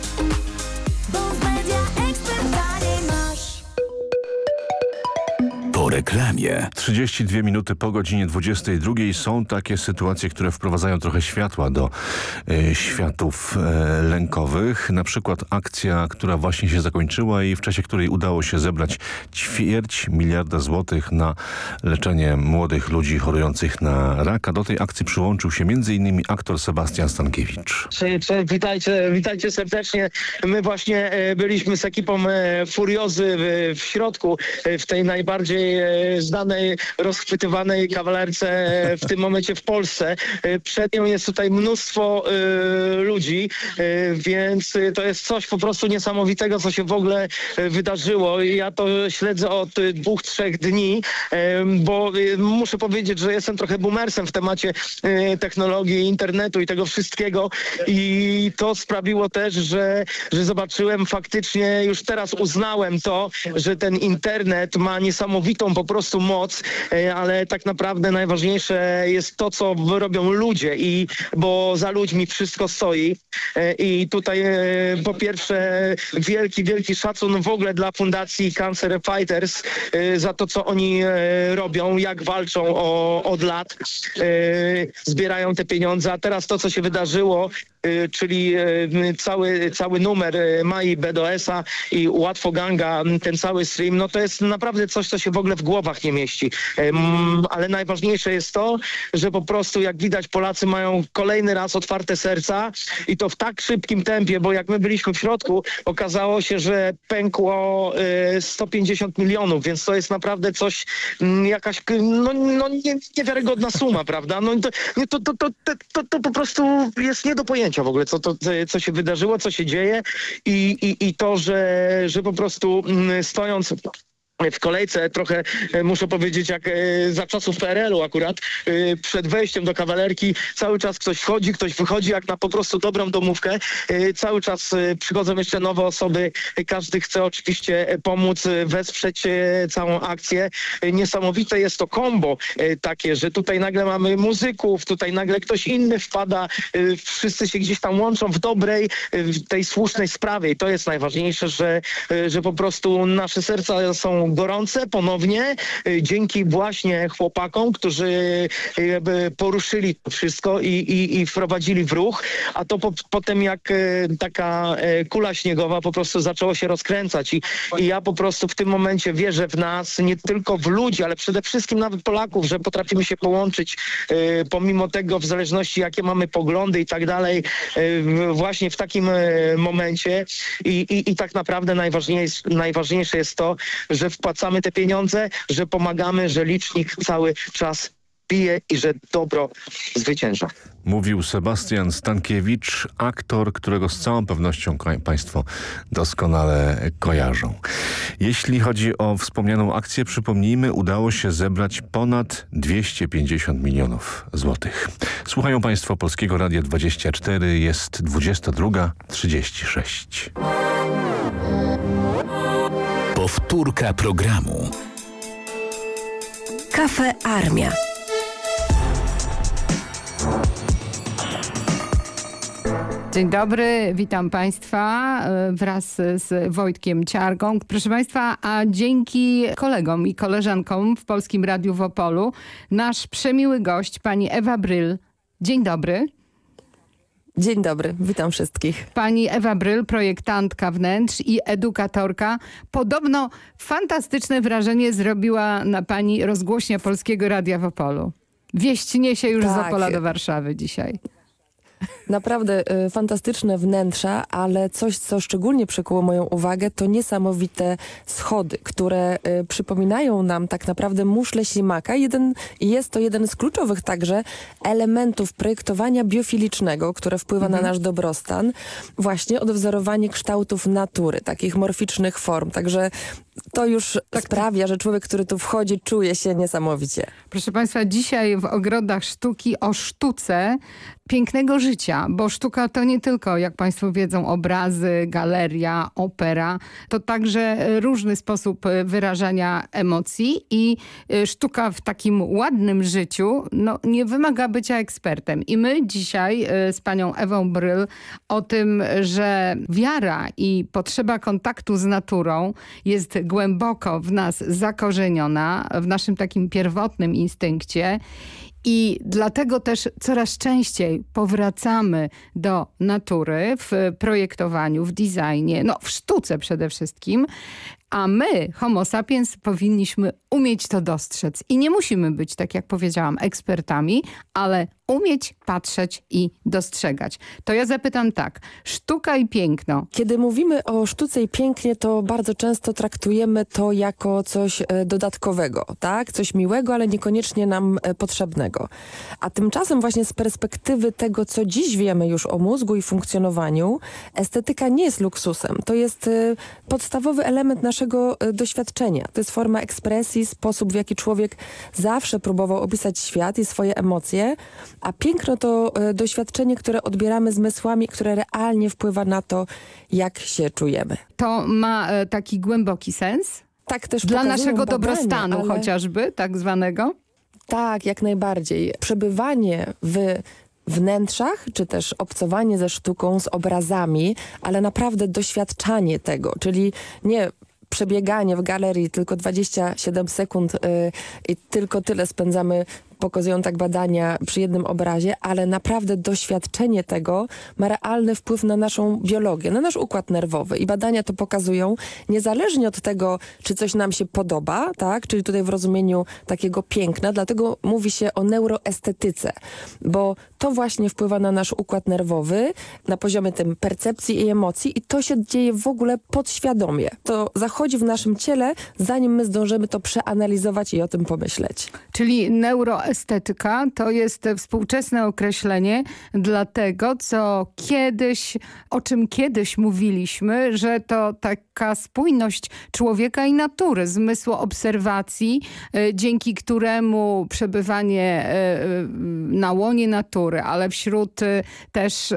J: reklamie.
K: 32 minuty po godzinie 22 są takie sytuacje, które wprowadzają trochę światła do e, światów e, lękowych. Na przykład akcja, która właśnie się zakończyła i w czasie której udało się zebrać ćwierć miliarda złotych na leczenie młodych ludzi chorujących na raka. Do tej akcji przyłączył się m.in. aktor Sebastian Stankiewicz.
O: Witajcie, witajcie serdecznie. My właśnie e, byliśmy z ekipą Furiozy w, w środku, w tej najbardziej znanej, rozchwytywanej kawalerce w tym momencie w Polsce. E, przed nią jest tutaj mnóstwo e, ludzi, więc to jest coś po prostu niesamowitego, co się w ogóle wydarzyło. Ja to śledzę od dwóch, trzech dni, bo muszę powiedzieć, że jestem trochę boomersem w temacie technologii, internetu i tego wszystkiego i to sprawiło też, że, że zobaczyłem faktycznie, już teraz uznałem to, że ten internet ma niesamowitą po prostu moc, e, ale tak naprawdę najważniejsze jest to, co robią ludzie i bo za ludźmi wszystko stoi. E, i tutaj e, po pierwsze wielki, wielki szacun w ogóle dla Fundacji Cancer Fighters za to, co oni robią, jak walczą o, od lat, zbierają te pieniądze, a teraz to, co się wydarzyło, czyli cały, cały numer Mai BDS-a i Łatwo Ganga, ten cały stream, no to jest naprawdę coś, co się w ogóle głowach nie mieści. Ale najważniejsze jest to, że po prostu jak widać Polacy mają kolejny raz otwarte serca i to w tak szybkim tempie, bo jak my byliśmy w środku, okazało się, że pękło e, 150 milionów, więc to jest naprawdę coś, mm, jakaś no, no nie, niewiarygodna suma, prawda? No to, to, to, to, to, to po prostu jest nie do pojęcia w ogóle, co, to, co się wydarzyło, co się dzieje i, i, i to, że, że po prostu mm, stojąc w kolejce trochę e, muszę powiedzieć jak e, za czasów PRL-u akurat e, przed wejściem do kawalerki cały czas ktoś wchodzi, ktoś wychodzi jak na po prostu dobrą domówkę. Cały czas przychodzą jeszcze nowe osoby. Każdy chce oczywiście pomóc, wesprzeć całą akcję. Niesamowite jest to kombo takie, że tutaj nagle mamy muzyków, tutaj nagle ktoś inny wpada, wszyscy się gdzieś tam łączą w dobrej, w tej słusznej sprawie i to jest najważniejsze, że, że po prostu nasze serca są gorące ponownie y, dzięki właśnie chłopakom, którzy y, poruszyli to wszystko i, i, i wprowadzili w ruch, a to po, potem jak y, taka kula śniegowa po prostu zaczęło się rozkręcać. I, i ja po prostu w tym momencie wierzę w nas, nie tylko w ludzi, ale przede wszystkim nawet Polaków, że potrafimy się połączyć pomimo tego w zależności jakie mamy poglądy i tak dalej w- właśnie w takim momencie. I, i, i tak naprawdę najważniejsze, najważniejsze jest to, że wpłacamy te pieniądze, że pomagamy, że licznik cały czas bije i że dobro zwycięża.
K: Mówił Sebastian Stankiewicz, aktor, którego z całą pewnością Państwo doskonale kojarzą. Jeśli chodzi o wspomnianą akcję, przypomnijmy, udało się zebrać ponad 250 milionów złotych. Słuchają Państwo Polskiego Radia 24, jest 22.36.
J: Powtórka programu.
P: Kafe Armia.
Q: Dzień dobry, witam Państwa e, wraz z Wojtkiem Ciargą. Proszę Państwa, a dzięki kolegom i koleżankom w Polskim Radiu w Opolu nasz przemiły gość, pani Ewa Bryl. Dzień dobry.
P: Dzień dobry, witam wszystkich.
Q: Pani Ewa Bryl, projektantka wnętrz i edukatorka. Podobno fantastyczne wrażenie zrobiła na pani rozgłośnia Polskiego Radia w Opolu. Wieść niesie już z
P: Tak.
Q: Opola do Warszawy dzisiaj.
P: Naprawdę y, fantastyczne wnętrza, ale coś, co szczególnie przykuło moją uwagę, to niesamowite schody, które y, przypominają nam tak naprawdę muszle ślimaka. Jeden, i jest to jeden z kluczowych także elementów projektowania biofilicznego, które wpływa na nasz dobrostan. Właśnie odwzorowanie kształtów natury, takich morficznych form. Także to już sprawia, że człowiek, który tu wchodzi, czuje się niesamowicie.
Q: Proszę Państwa, dzisiaj w Ogrodach Sztuki o sztuce pięknego życia, bo sztuka to nie tylko, jak Państwo wiedzą, obrazy, galeria, opera, to także różny sposób wyrażania emocji i y, sztuka w takim ładnym życiu no, nie wymaga bycia ekspertem. I my dzisiaj y, z panią Ewą Bryl o tym, że wiara i potrzeba kontaktu z naturą jest głęboko w nas zakorzeniona, w naszym takim pierwotnym instynkcie i dlatego też coraz częściej powracamy do natury w projektowaniu, w designie, no w sztuce przede wszystkim. A my, homo sapiens, powinniśmy umieć to dostrzec. I nie musimy być, tak jak powiedziałam, ekspertami, ale umieć patrzeć i dostrzegać. To ja zapytam tak, sztuka i piękno.
P: Kiedy mówimy o sztuce i pięknie, to bardzo często traktujemy to jako coś e, dodatkowego, tak? Coś miłego, ale niekoniecznie nam e, A tymczasem właśnie z perspektywy tego, co dziś wiemy już o mózgu i funkcjonowaniu, estetyka nie jest luksusem. To jest e, podstawowy element naszego e, doświadczenia. To jest forma ekspresji, sposób, w jaki człowiek zawsze próbował opisać świat i swoje emocje, a piękno to e, doświadczenie, które odbieramy zmysłami, które realnie wpływa na to, jak się czujemy.
Q: To ma e, taki głęboki sens?
P: Tak też
Q: Dla naszego
P: badania,
Q: dobrostanu
P: ale...
Q: chociażby, tak zwanego?
P: Tak, jak najbardziej. Przebywanie w wnętrzach, czy też obcowanie ze sztuką, z obrazami, ale naprawdę doświadczanie tego, czyli nie przebieganie w galerii tylko 27 sekund y, i tylko tyle spędzamy pokazują tak badania przy jednym obrazie, ale naprawdę doświadczenie tego ma realny wpływ na naszą biologię, na nasz układ nerwowy i badania to pokazują, niezależnie od tego, czy coś nam się podoba, tak, czyli tutaj w rozumieniu takiego piękna, dlatego mówi się o neuroestetyce, bo to właśnie wpływa na nasz układ nerwowy, na poziomie tym percepcji i emocji i to się dzieje w ogóle podświadomie. To zachodzi w naszym ciele, zanim my zdążymy to przeanalizować i o tym pomyśleć.
Q: Czyli neuroestetyka estetyka to jest współczesne określenie dla tego, co kiedyś, o czym kiedyś mówiliśmy, że to taka spójność człowieka i natury, zmysłu obserwacji, e, dzięki któremu przebywanie e, na łonie natury, ale wśród też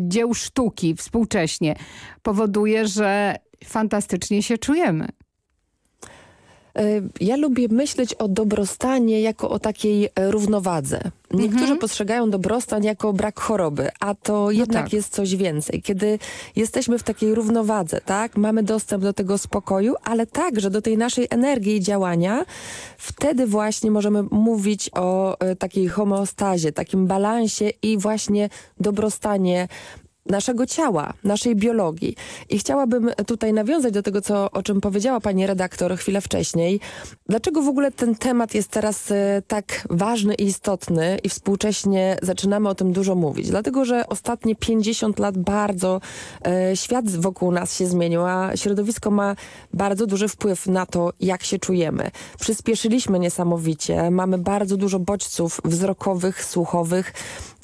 Q: dzieł sztuki współcześnie powoduje, że fantastycznie się czujemy.
P: Y, ja lubię myśleć o dobrostanie jako o takiej e, równowadze. Niektórzy mhm. postrzegają dobrostan jako brak choroby, a to jednak no tak. jest coś więcej. Kiedy jesteśmy w takiej równowadze, tak, mamy dostęp do tego spokoju, ale także do tej naszej energii i działania, wtedy właśnie możemy mówić o e, takiej homeostazie, takim balansie i właśnie dobrostanie naszego ciała, naszej biologii. I chciałabym tutaj nawiązać do tego, co, o czym powiedziała pani redaktor chwilę wcześniej. Dlaczego w ogóle ten temat jest teraz e, tak ważny i istotny i współcześnie zaczynamy o tym dużo mówić? Dlatego, że ostatnie 50 lat bardzo e, świat wokół nas się zmienił, a środowisko ma bardzo duży wpływ na to, jak się czujemy. Przyspieszyliśmy niesamowicie, mamy bardzo dużo bodźców wzrokowych, słuchowych,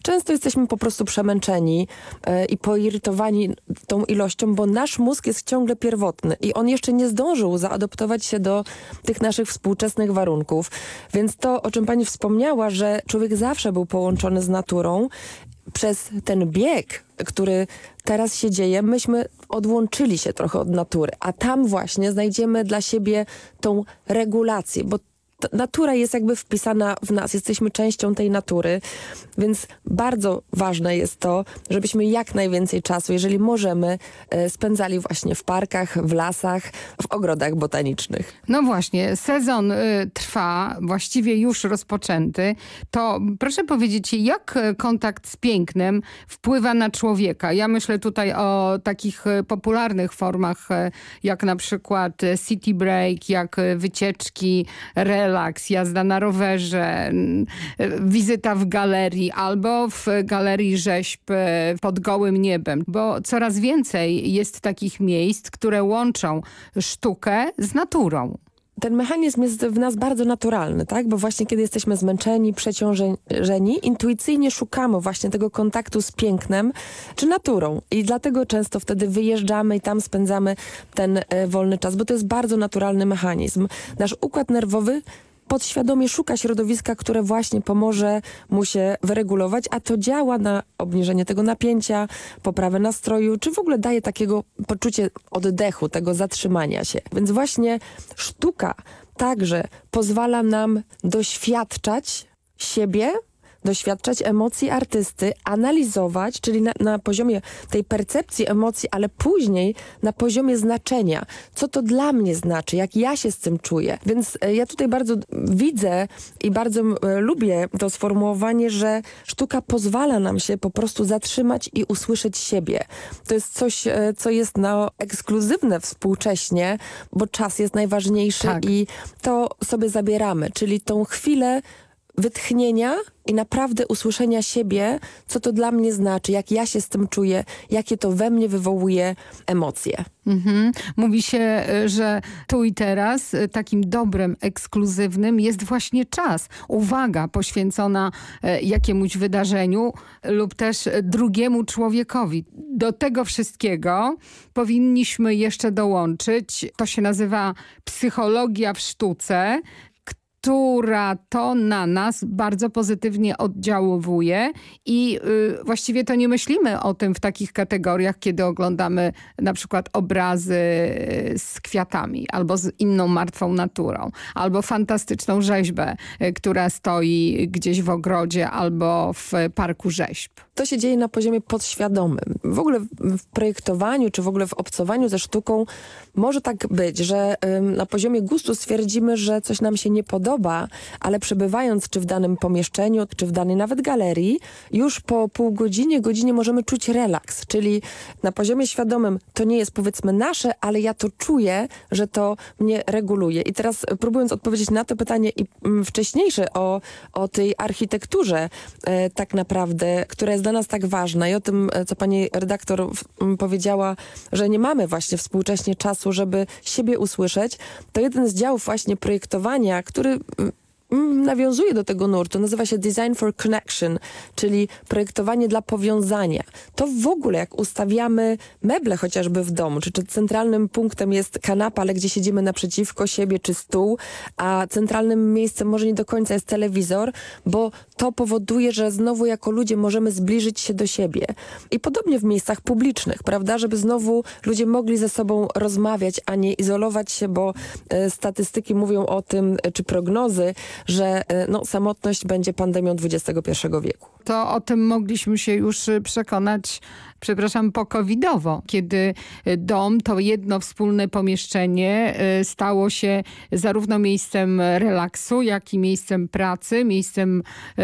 P: Często jesteśmy po prostu przemęczeni e, i poirytowani tą ilością, bo nasz mózg jest ciągle pierwotny i on jeszcze nie zdążył zaadoptować się do tych naszych współczesnych warunków. Więc to, o czym pani wspomniała, że człowiek zawsze był połączony z naturą, przez ten bieg, który teraz się dzieje, myśmy odłączyli się trochę od natury, a tam właśnie znajdziemy dla siebie tą regulację, bo natura jest jakby wpisana w nas, jesteśmy częścią tej natury, więc bardzo ważne jest to, żebyśmy jak najwięcej czasu, jeżeli możemy, e, spędzali właśnie w parkach, w lasach, w ogrodach botanicznych.
Q: No właśnie, sezon y, trwa, właściwie już rozpoczęty. To proszę powiedzieć, jak kontakt z pięknem wpływa na człowieka? Ja myślę tutaj o takich y, popularnych formach, y, jak na przykład city break, jak wycieczki, rel relaks, jazda na rowerze, wizyta w galerii albo w galerii rzeźb e, pod gołym niebem, bo coraz więcej jest takich miejsc, które łączą sztukę z naturą
P: ten mechanizm jest w nas bardzo naturalny, tak? Bo właśnie kiedy jesteśmy zmęczeni, przeciążeni, intuicyjnie szukamy właśnie tego kontaktu z pięknem czy naturą. I dlatego często wtedy wyjeżdżamy i tam spędzamy ten e, wolny czas, bo to jest bardzo naturalny mechanizm. Nasz układ nerwowy podświadomie szuka środowiska, które właśnie pomoże mu się wyregulować, a to działa na obniżenie tego napięcia, poprawę nastroju, czy w ogóle daje takiego poczucie oddechu, tego zatrzymania się. Więc właśnie sztuka także pozwala nam doświadczać siebie doświadczać emocji artysty, analizować, czyli na, na, poziomie tej percepcji emocji, ale później na poziomie znaczenia. Co to dla mnie znaczy, jak ja się z tym czuję. Więc e, ja tutaj bardzo widzę i bardzo e, lubię to sformułowanie, że sztuka pozwala nam się po prostu zatrzymać i usłyszeć siebie. To jest coś, e, co jest no, ekskluzywne współcześnie, bo czas jest najważniejszy tak. i to sobie zabieramy, czyli tą chwilę wytchnienia i naprawdę usłyszenia siebie, co to dla mnie znaczy, jak ja się z tym czuję, jakie to we mnie wywołuje emocje.
Q: Mhm. Mówi się, e, że tu i teraz e, takim dobrem ekskluzywnym jest właśnie czas. Uwaga poświęcona e, jakiemuś wydarzeniu lub też drugiemu człowiekowi. Do tego wszystkiego powinniśmy jeszcze dołączyć, to się nazywa psychologia w sztuce, która to na nas bardzo pozytywnie oddziałuje i y, właściwie to nie myślimy o tym w takich kategoriach, kiedy oglądamy na przykład obrazy z kwiatami albo z inną martwą naturą, albo fantastyczną rzeźbę, y, która stoi gdzieś w ogrodzie albo w parku rzeźb.
P: To się dzieje na poziomie podświadomym. W ogóle w projektowaniu, czy w ogóle w obcowaniu ze sztuką może tak być, że na poziomie gustu stwierdzimy, że coś nam się nie podoba, ale przebywając czy w danym pomieszczeniu, czy w danej nawet galerii, już po pół godzinie, godzinie możemy czuć relaks, czyli na poziomie świadomym to nie jest powiedzmy nasze, ale ja to czuję, że to mnie reguluje. I teraz próbując odpowiedzieć na to pytanie i wcześniejsze o, o tej architekturze e, tak naprawdę, która jest dla nas tak ważna i o tym, e, co pani redaktor powiedziała, że nie mamy właśnie współcześnie czasu, żeby siebie usłyszeć, to jeden z działów właśnie projektowania, który nawiązuje do tego nurtu. Nazywa się Design for Connection, czyli projektowanie dla powiązania. To w ogóle jak ustawiamy meble chociażby w domu, czy, czy centralnym punktem jest kanapa, ale gdzie siedzimy naprzeciwko siebie, czy stół, a centralnym miejscem może nie do końca jest telewizor, bo to powoduje, że znowu jako ludzie możemy zbliżyć się do siebie. I podobnie w miejscach publicznych, prawda, żeby znowu ludzie mogli ze sobą rozmawiać, a nie izolować się, bo e, statystyki mówią o tym, e, czy prognozy, że e, no, samotność będzie pandemią XXI wieku.
Q: To o tym mogliśmy się już e, przekonać przepraszam, pokowidowo, kiedy e, dom, to jedno wspólne pomieszczenie stało się zarówno miejscem relaksu, jak i miejscem pracy, miejscem y,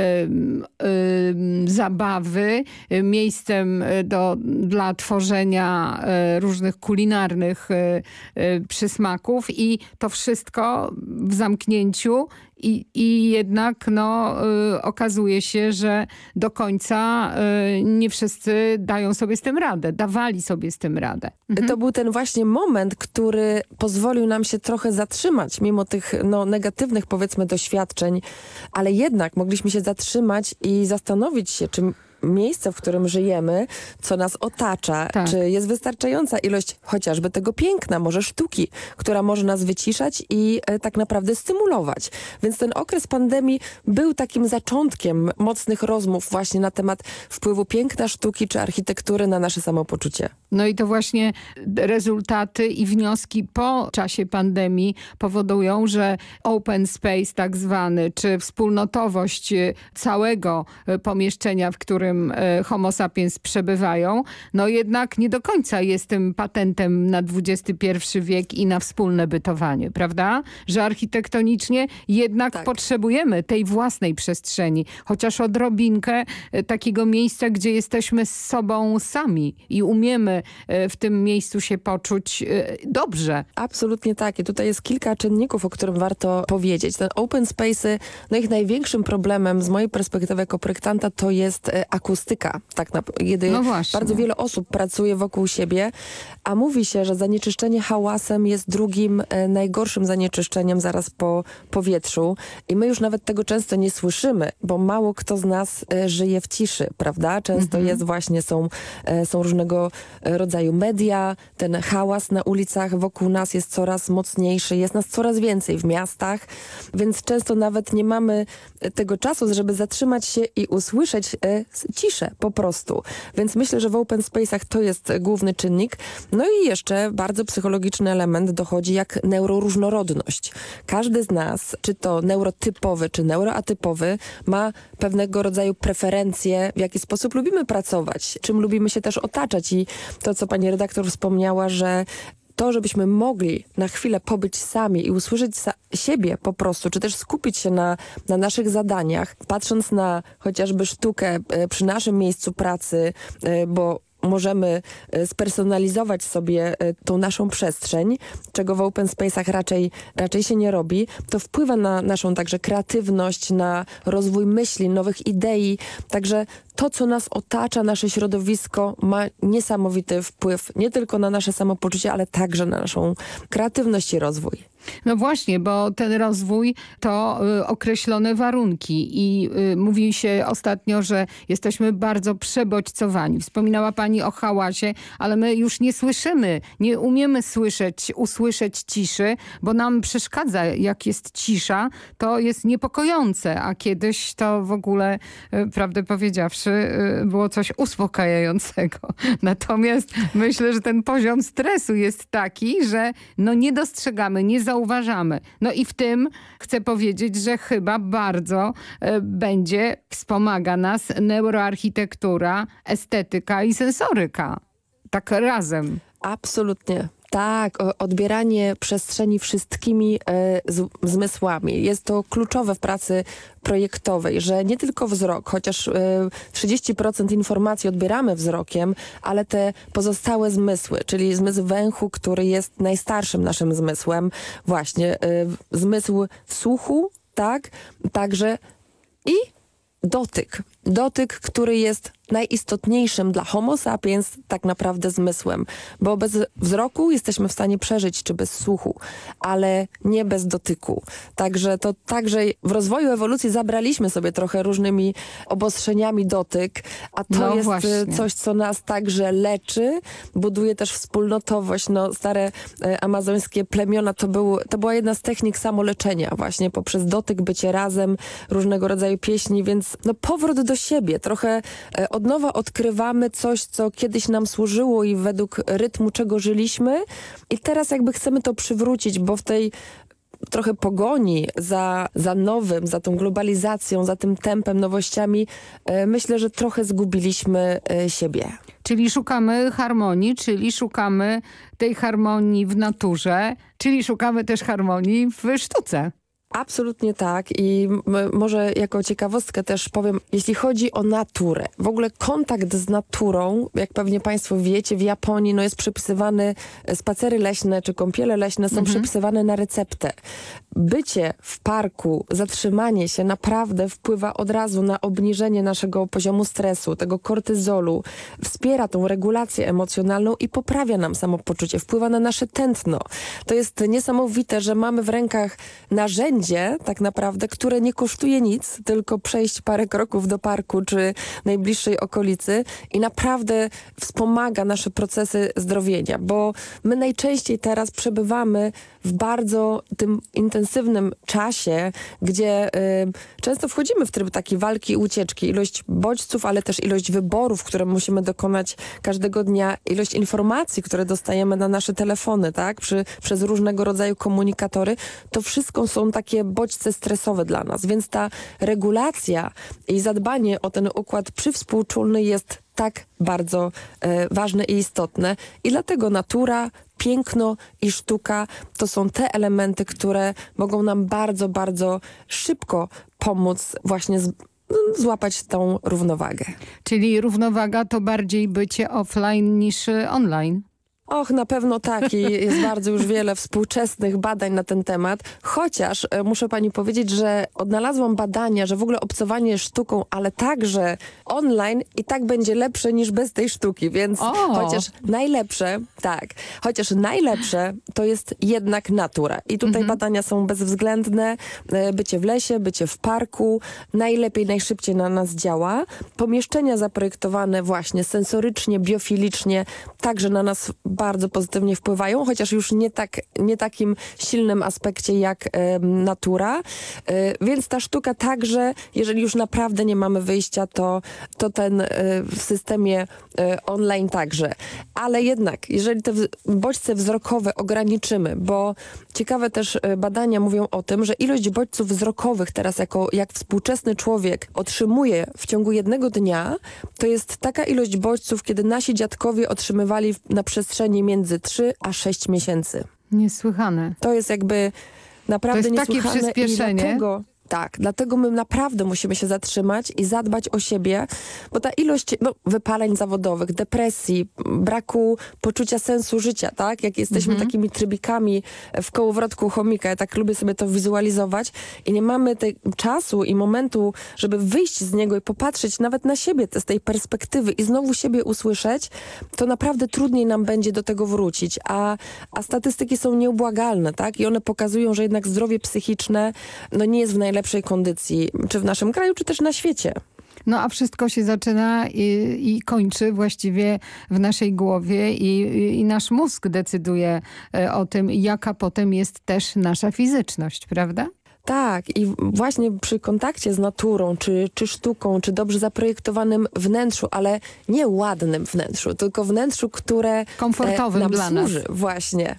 Q: y, zabawy, miejscem do, dla tworzenia różnych kulinarnych y, przysmaków. I to wszystko w zamknięciu i, i jednak no, y, okazuje się, że do końca y, nie wszyscy dają sobie z tym radę, dawali sobie z tym radę.
P: Mhm. To był ten właśnie moment, który pozwolił nam się trochę zatrzymać, mimo tych no, negatywnych powiedzmy doświadczeń, ale jednak mogliśmy się zatrzymać i zastanowić się, czy miejsce, w którym żyjemy, co nas otacza, tak. czy jest wystarczająca ilość chociażby tego piękna, może sztuki, która może nas wyciszać i e, tak naprawdę stymulować. Więc ten okres pandemii był takim zaczątkiem mocnych rozmów właśnie na temat wpływu piękna sztuki czy architektury na nasze samopoczucie.
Q: No i to właśnie rezultaty i wnioski po czasie pandemii powodują, że open space tak zwany, czy wspólnotowość e, całego e, pomieszczenia, w którym e, homo sapiens przebywają, no jednak nie do końca jest tym patentem na XXI wiek i na wspólne bytowanie, prawda? Że architektonicznie jednak tak. potrzebujemy tej własnej przestrzeni, chociaż odrobinkę takiego miejsca, gdzie jesteśmy z sobą sami i umiemy e, w tym miejscu się poczuć dobrze.
P: Absolutnie tak. I tutaj jest kilka czynników, o którym warto powiedzieć. Ten open space, no ich największym problemem z mojej perspektywy jako projektanta to jest akustyka. Tak na, kiedy no bardzo wiele osób pracuje wokół siebie, a mówi się, że zanieczyszczenie hałasem jest drugim e, najgorszym zanieczyszczeniem zaraz po powietrzu i my już nawet tego często nie słyszymy, bo mało kto z nas e, żyje w ciszy, prawda? Często mhm. jest właśnie, są, e, są różnego rodzaju media, ten hałas na ulicach wokół nas jest coraz mocniejszy, jest nas coraz więcej w miastach, więc często nawet nie mamy tego czasu, żeby zatrzymać się i usłyszeć ciszę po prostu. Więc myślę, że w open space'ach to jest główny czynnik. No i jeszcze bardzo psychologiczny element dochodzi jak neuroróżnorodność. Każdy z nas, czy to neurotypowy, czy neuroatypowy, ma pewnego rodzaju preferencje, w jaki sposób lubimy pracować, czym lubimy się też otaczać i to, co pani redaktor wspomniała, że to, żebyśmy mogli na chwilę pobyć sami i usłyszeć siebie po prostu, czy też skupić się na, na naszych zadaniach, patrząc na chociażby sztukę e, przy naszym miejscu pracy, e, bo możemy e, spersonalizować sobie e, tą naszą przestrzeń, czego w open space'ach raczej, raczej się nie robi, to wpływa na naszą także kreatywność, na rozwój myśli, nowych idei. Także to, co nas otacza, nasze środowisko ma niesamowity wpływ nie tylko na nasze samopoczucie, ale także na naszą kreatywność i rozwój.
Q: No właśnie, bo ten rozwój to y, określone warunki i y, mówi się ostatnio, że jesteśmy bardzo przebodźcowani. Wspominała pani o hałasie, ale my już nie słyszymy, nie umiemy słyszeć, usłyszeć ciszy, bo nam przeszkadza, jak jest cisza, to jest niepokojące, a kiedyś to w ogóle, y, prawdę powiedziawszy, było coś uspokajającego. Natomiast myślę, że ten poziom stresu jest taki, że no nie dostrzegamy, nie zauważamy. No i w tym chcę powiedzieć, że chyba bardzo e, będzie wspomaga nas neuroarchitektura, estetyka i sensoryka. Tak razem.
P: Absolutnie. Tak, odbieranie przestrzeni wszystkimi e, zmysłami. Jest to kluczowe w pracy projektowej, że nie tylko wzrok, chociaż e, 30% informacji odbieramy wzrokiem, ale te pozostałe zmysły, czyli zmysł węchu, który jest najstarszym naszym zmysłem, właśnie e, zmysł słuchu, tak, także i dotyk. Dotyk, który jest najistotniejszym dla homo sapiens tak naprawdę zmysłem, bo bez wzroku jesteśmy w stanie przeżyć, czy bez słuchu, ale nie bez dotyku. Także to także w rozwoju ewolucji zabraliśmy sobie trochę różnymi obostrzeniami dotyk, a to
Q: No
P: jest
Q: właśnie.
P: y, coś, co nas także leczy, buduje też wspólnotowość. No, stare e, amazońskie plemiona to, był, to była jedna z technik samoleczenia właśnie poprzez dotyk, bycie razem, różnego rodzaju pieśni, więc no, powrót do siebie. Trochę e, od nowa odkrywamy coś, co kiedyś nam służyło i według rytmu, czego żyliśmy i teraz jakby chcemy to przywrócić, bo w tej trochę pogoni za, za nowym, za tą globalizacją, za tym tempem, nowościami, e, myślę, że trochę zgubiliśmy e, siebie.
Q: Czyli szukamy harmonii, czyli szukamy tej harmonii w naturze, czyli szukamy też harmonii w sztuce.
P: Absolutnie tak i może jako ciekawostkę też powiem, jeśli chodzi o naturę, w ogóle kontakt z naturą, jak pewnie Państwo wiecie, w Japonii no jest przypisywany, e, spacery leśne czy kąpiele leśne są przypisywane na receptę. Bycie w parku, zatrzymanie się naprawdę wpływa od razu na obniżenie naszego poziomu stresu, tego kortyzolu, wspiera tą regulację emocjonalną i poprawia nam samopoczucie, wpływa na nasze tętno. To jest niesamowite, że mamy w rękach narzędzie tak naprawdę, które nie kosztuje nic, tylko przejść parę kroków do parku czy najbliższej okolicy i naprawdę wspomaga nasze procesy zdrowienia, bo my najczęściej teraz przebywamy w bardzo tym intensywnym czasie, gdzie y, często wchodzimy w tryb takiej walki i ucieczki. Ilość bodźców, ale też ilość wyborów, które musimy dokonać każdego dnia, ilość informacji, które dostajemy na nasze telefony, tak, Przy, przez różnego rodzaju komunikatory, to wszystko są takie bodźce stresowe dla nas, więc ta regulacja i zadbanie o ten układ przywspółczulny jest tak bardzo e, ważne i istotne i dlatego natura, piękno i sztuka to są te elementy, które mogą nam bardzo, bardzo szybko pomóc właśnie z, no, złapać tą równowagę.
Q: Czyli równowaga to bardziej bycie offline niż online.
P: Och, na pewno tak i jest bardzo już wiele współczesnych badań na ten temat, chociaż e, muszę pani powiedzieć, że odnalazłam badania, że w ogóle obcowanie sztuką, ale także online i tak będzie lepsze niż bez tej sztuki, więc
Q: O!
P: chociaż najlepsze, tak, chociaż najlepsze to jest jednak natura. I tutaj badania są bezwzględne, e, bycie w lesie, bycie w parku, najlepiej, najszybciej na nas działa, pomieszczenia zaprojektowane właśnie sensorycznie, biofilicznie, także na nas bardzo pozytywnie wpływają, chociaż już nie, tak, nie takim silnym aspekcie jak natura. E, więc ta sztuka także, jeżeli już naprawdę nie mamy wyjścia, to, to ten e, w systemie e, online także. Ale jednak, jeżeli te bodźce wzrokowe ograniczymy, bo ciekawe też badania mówią o tym, że ilość bodźców wzrokowych teraz jako jak współczesny człowiek otrzymuje w ciągu jednego dnia, to jest taka ilość bodźców, kiedy nasi dziadkowie otrzymywali na przestrzeni między 3 a 6 miesięcy.
Q: Niesłychane.
P: To jest jakby naprawdę
Q: To jest takie
P: niesłychane
Q: przyspieszenie.
P: i dlatego Tak, dlatego my naprawdę musimy się zatrzymać i zadbać o siebie, bo ta ilość no, wypaleń zawodowych, depresji, braku poczucia sensu życia, tak? Jak jesteśmy
Q: Mhm.
P: takimi trybikami w kołowrotku chomika, ja tak lubię sobie to wizualizować i nie mamy tej czasu i momentu, żeby wyjść z niego i popatrzeć nawet na siebie z tej perspektywy i znowu siebie usłyszeć, to naprawdę trudniej nam będzie do tego wrócić. A, a statystyki są nieubłagalne, tak? I one pokazują, że jednak zdrowie psychiczne no, nie jest w najlepszej kondycji, czy w naszym kraju, czy też na świecie.
Q: No a wszystko się zaczyna i, i kończy właściwie w naszej głowie i, i nasz mózg decyduje e, o tym, jaka potem jest też nasza fizyczność, prawda?
P: Tak, i właśnie przy kontakcie z naturą, czy, czy sztuką, czy dobrze zaprojektowanym wnętrzu, ale nie ładnym wnętrzu, tylko wnętrzu, które
Q: Komfortowym
P: e, nam
Q: dla nas.
P: służy. Właśnie.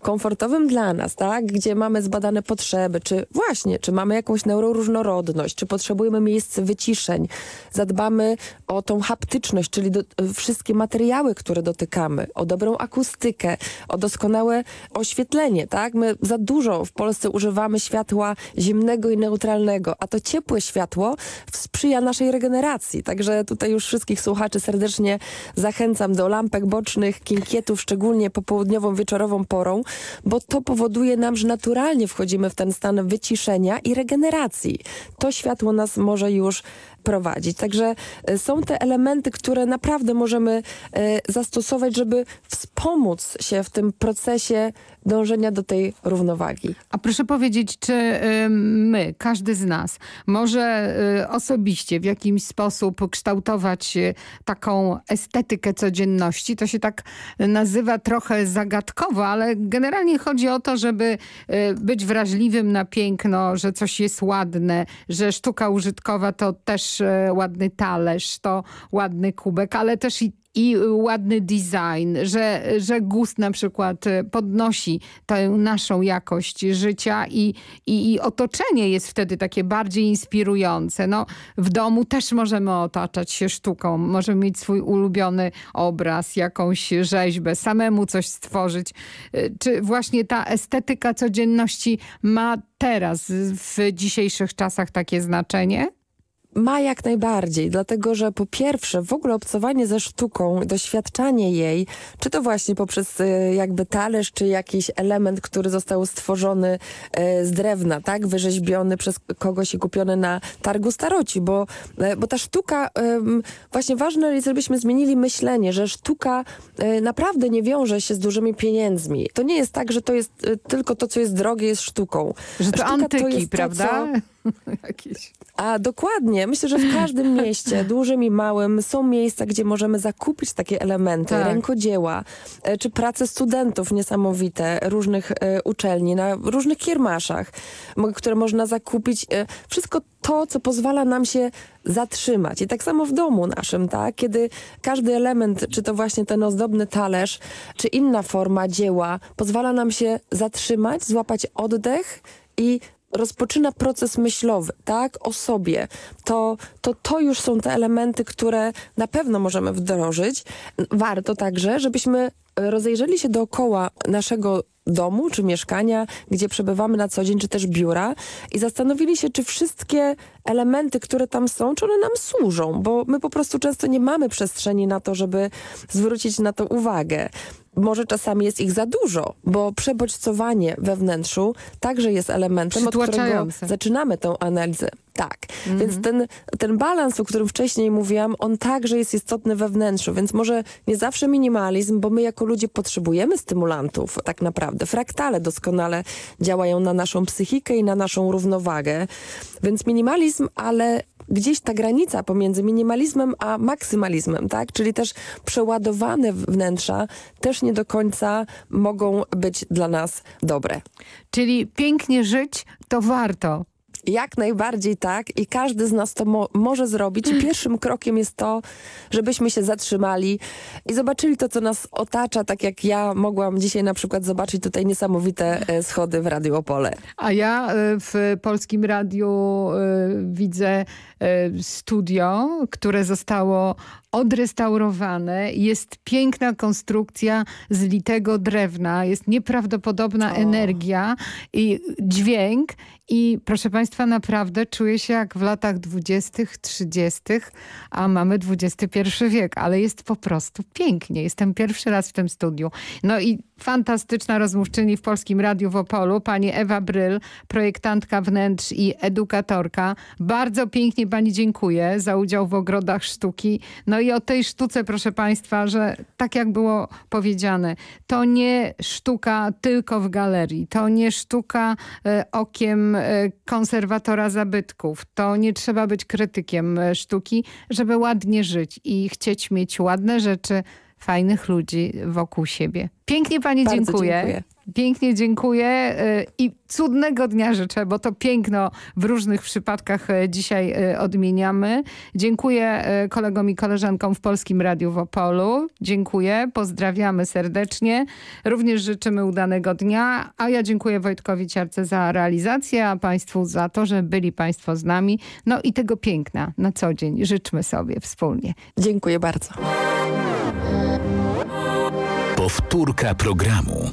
P: Komfortowym dla nas, tak? Gdzie mamy zbadane potrzeby, czy właśnie, czy mamy jakąś neuroróżnorodność, czy potrzebujemy miejsc wyciszeń. Zadbamy o tą haptyczność, czyli do, wszystkie materiały, które dotykamy, o dobrą akustykę, o doskonałe oświetlenie, tak? My za dużo w Polsce używamy światła zimnego i neutralnego, a to ciepłe światło sprzyja naszej regeneracji. Także tutaj już wszystkich słuchaczy serdecznie zachęcam do lampek bocznych, kinkietów, szczególnie popołudniową, wieczorową porą, bo to powoduje nam, że naturalnie wchodzimy w ten stan wyciszenia i regeneracji. To światło nas może już prowadzić. Także e, są te elementy, które naprawdę możemy e, zastosować, żeby wspomóc się w tym procesie dążenia do tej równowagi.
Q: A proszę powiedzieć, czy my, każdy z nas, może y, osobiście w jakimś sposób kształtować taką estetykę codzienności? To się tak nazywa trochę zagadkowo, ale generalnie chodzi o to, żeby być wrażliwym na piękno, że coś jest ładne, że sztuka użytkowa to też y, ładny talerz, to ładny kubek, ale też i i ładny design, że, że gust na przykład e, podnosi tę naszą jakość życia i, i, i otoczenie jest wtedy takie bardziej inspirujące. No, w domu też możemy otaczać się sztuką, możemy mieć swój ulubiony obraz, jakąś rzeźbę, samemu coś stworzyć. E, Czy właśnie ta estetyka codzienności ma teraz w dzisiejszych czasach takie znaczenie?
P: Ma jak najbardziej, dlatego że po pierwsze w ogóle obcowanie ze sztuką, doświadczanie jej, czy to właśnie poprzez e, jakby talerz, czy jakiś element, który został stworzony e, z drewna, tak, wyrzeźbiony przez kogoś i kupiony na targu staroci, bo, e, bo ta sztuka, właśnie ważne jest, żebyśmy zmienili myślenie, że sztuka naprawdę nie wiąże się z dużymi pieniędzmi. To nie jest tak, że to jest tylko to, co jest drogie, jest sztuką.
Q: Że to
P: Sztuka
Q: antyki,
P: to,
Q: prawda?
P: co-
Q: Jakieś.
P: a dokładnie. Myślę, że w każdym mieście, dużym i małym, są miejsca, gdzie możemy zakupić takie elementy,
Q: Tak.
P: rękodzieła, e, czy prace studentów niesamowite, różnych e, uczelni, na różnych kiermaszach, które można zakupić. E, wszystko to, co pozwala nam się zatrzymać. I tak samo w domu naszym, tak? Kiedy każdy element, czy to właśnie ten ozdobny talerz, czy inna forma dzieła, pozwala nam się zatrzymać, złapać oddech i rozpoczyna proces myślowy, tak, o sobie, to, to to już są te elementy, które na pewno możemy wdrożyć. Warto także, żebyśmy rozejrzeli się dookoła naszego domu czy mieszkania, gdzie przebywamy na co dzień, czy też biura i zastanowili się, czy wszystkie elementy, które tam są, czy one nam służą, bo my po prostu często nie mamy przestrzeni na to, żeby zwrócić na to uwagę. Może czasami jest ich za dużo, bo przebodźcowanie we wnętrzu także jest elementem, od którego zaczynamy tę analizę. Tak, więc ten, ten balans, o którym wcześniej mówiłam, on także jest istotny we wnętrzu, więc może nie zawsze minimalizm, bo my jako ludzie potrzebujemy stymulantów tak naprawdę. Fraktale doskonale działają na naszą psychikę i na naszą równowagę, więc minimalizm, ale gdzieś ta granica pomiędzy minimalizmem a maksymalizmem, tak? Czyli też przeładowane wnętrza też nie do końca mogą być dla nas dobre.
Q: Czyli pięknie żyć to warto.
P: Jak najbardziej tak i każdy z nas to mo może zrobić. Pierwszym krokiem jest to, żebyśmy się zatrzymali i zobaczyli to, co nas otacza, tak jak ja mogłam dzisiaj na przykład zobaczyć tutaj niesamowite e, schody w Radio Opole.
Q: A ja y, w Polskim Radiu y, widzę studio, które zostało odrestaurowane, jest piękna konstrukcja z litego drewna, jest nieprawdopodobna energia i dźwięk i proszę Państwa, naprawdę czuję się jak w latach 20., 30., a mamy XXI wiek, ale jest po prostu pięknie. Jestem pierwszy raz w tym studiu. No i fantastyczna rozmówczyni w Polskim Radiu w Opolu, pani Ewa Bryl, projektantka wnętrz i edukatorka. Bardzo pięknie pani dziękuję za udział w Ogrodach Sztuki. No i o tej sztuce, proszę Państwa, że tak jak było powiedziane, to nie sztuka tylko w galerii, to nie sztuka e, okiem e, konserwatora zabytków. To nie trzeba być krytykiem e, sztuki, żeby ładnie żyć i chcieć mieć ładne rzeczy, fajnych ludzi wokół siebie. Pięknie pani dziękuję.
P: dziękuję.
Q: Pięknie dziękuję y, i cudnego dnia życzę, bo to piękno w różnych przypadkach y, dzisiaj y, odmieniamy. Dziękuję kolegom i koleżankom w Polskim Radiu w Opolu. Dziękuję, pozdrawiamy serdecznie. Również życzymy udanego dnia, a ja dziękuję Wojtkowi Ciarce za realizację, a Państwu za to, że byli Państwo z nami. No i tego piękna na co dzień życzmy sobie wspólnie.
P: Dziękuję bardzo.
J: Powtórka programu.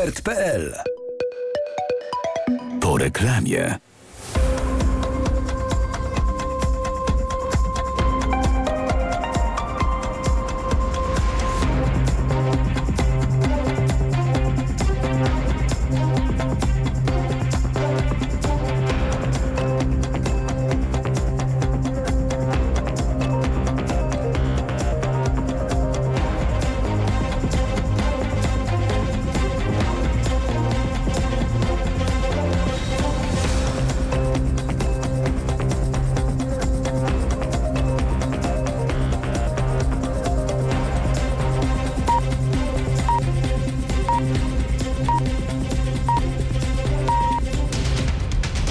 R: mediaexpert.pl.
J: Po reklamie.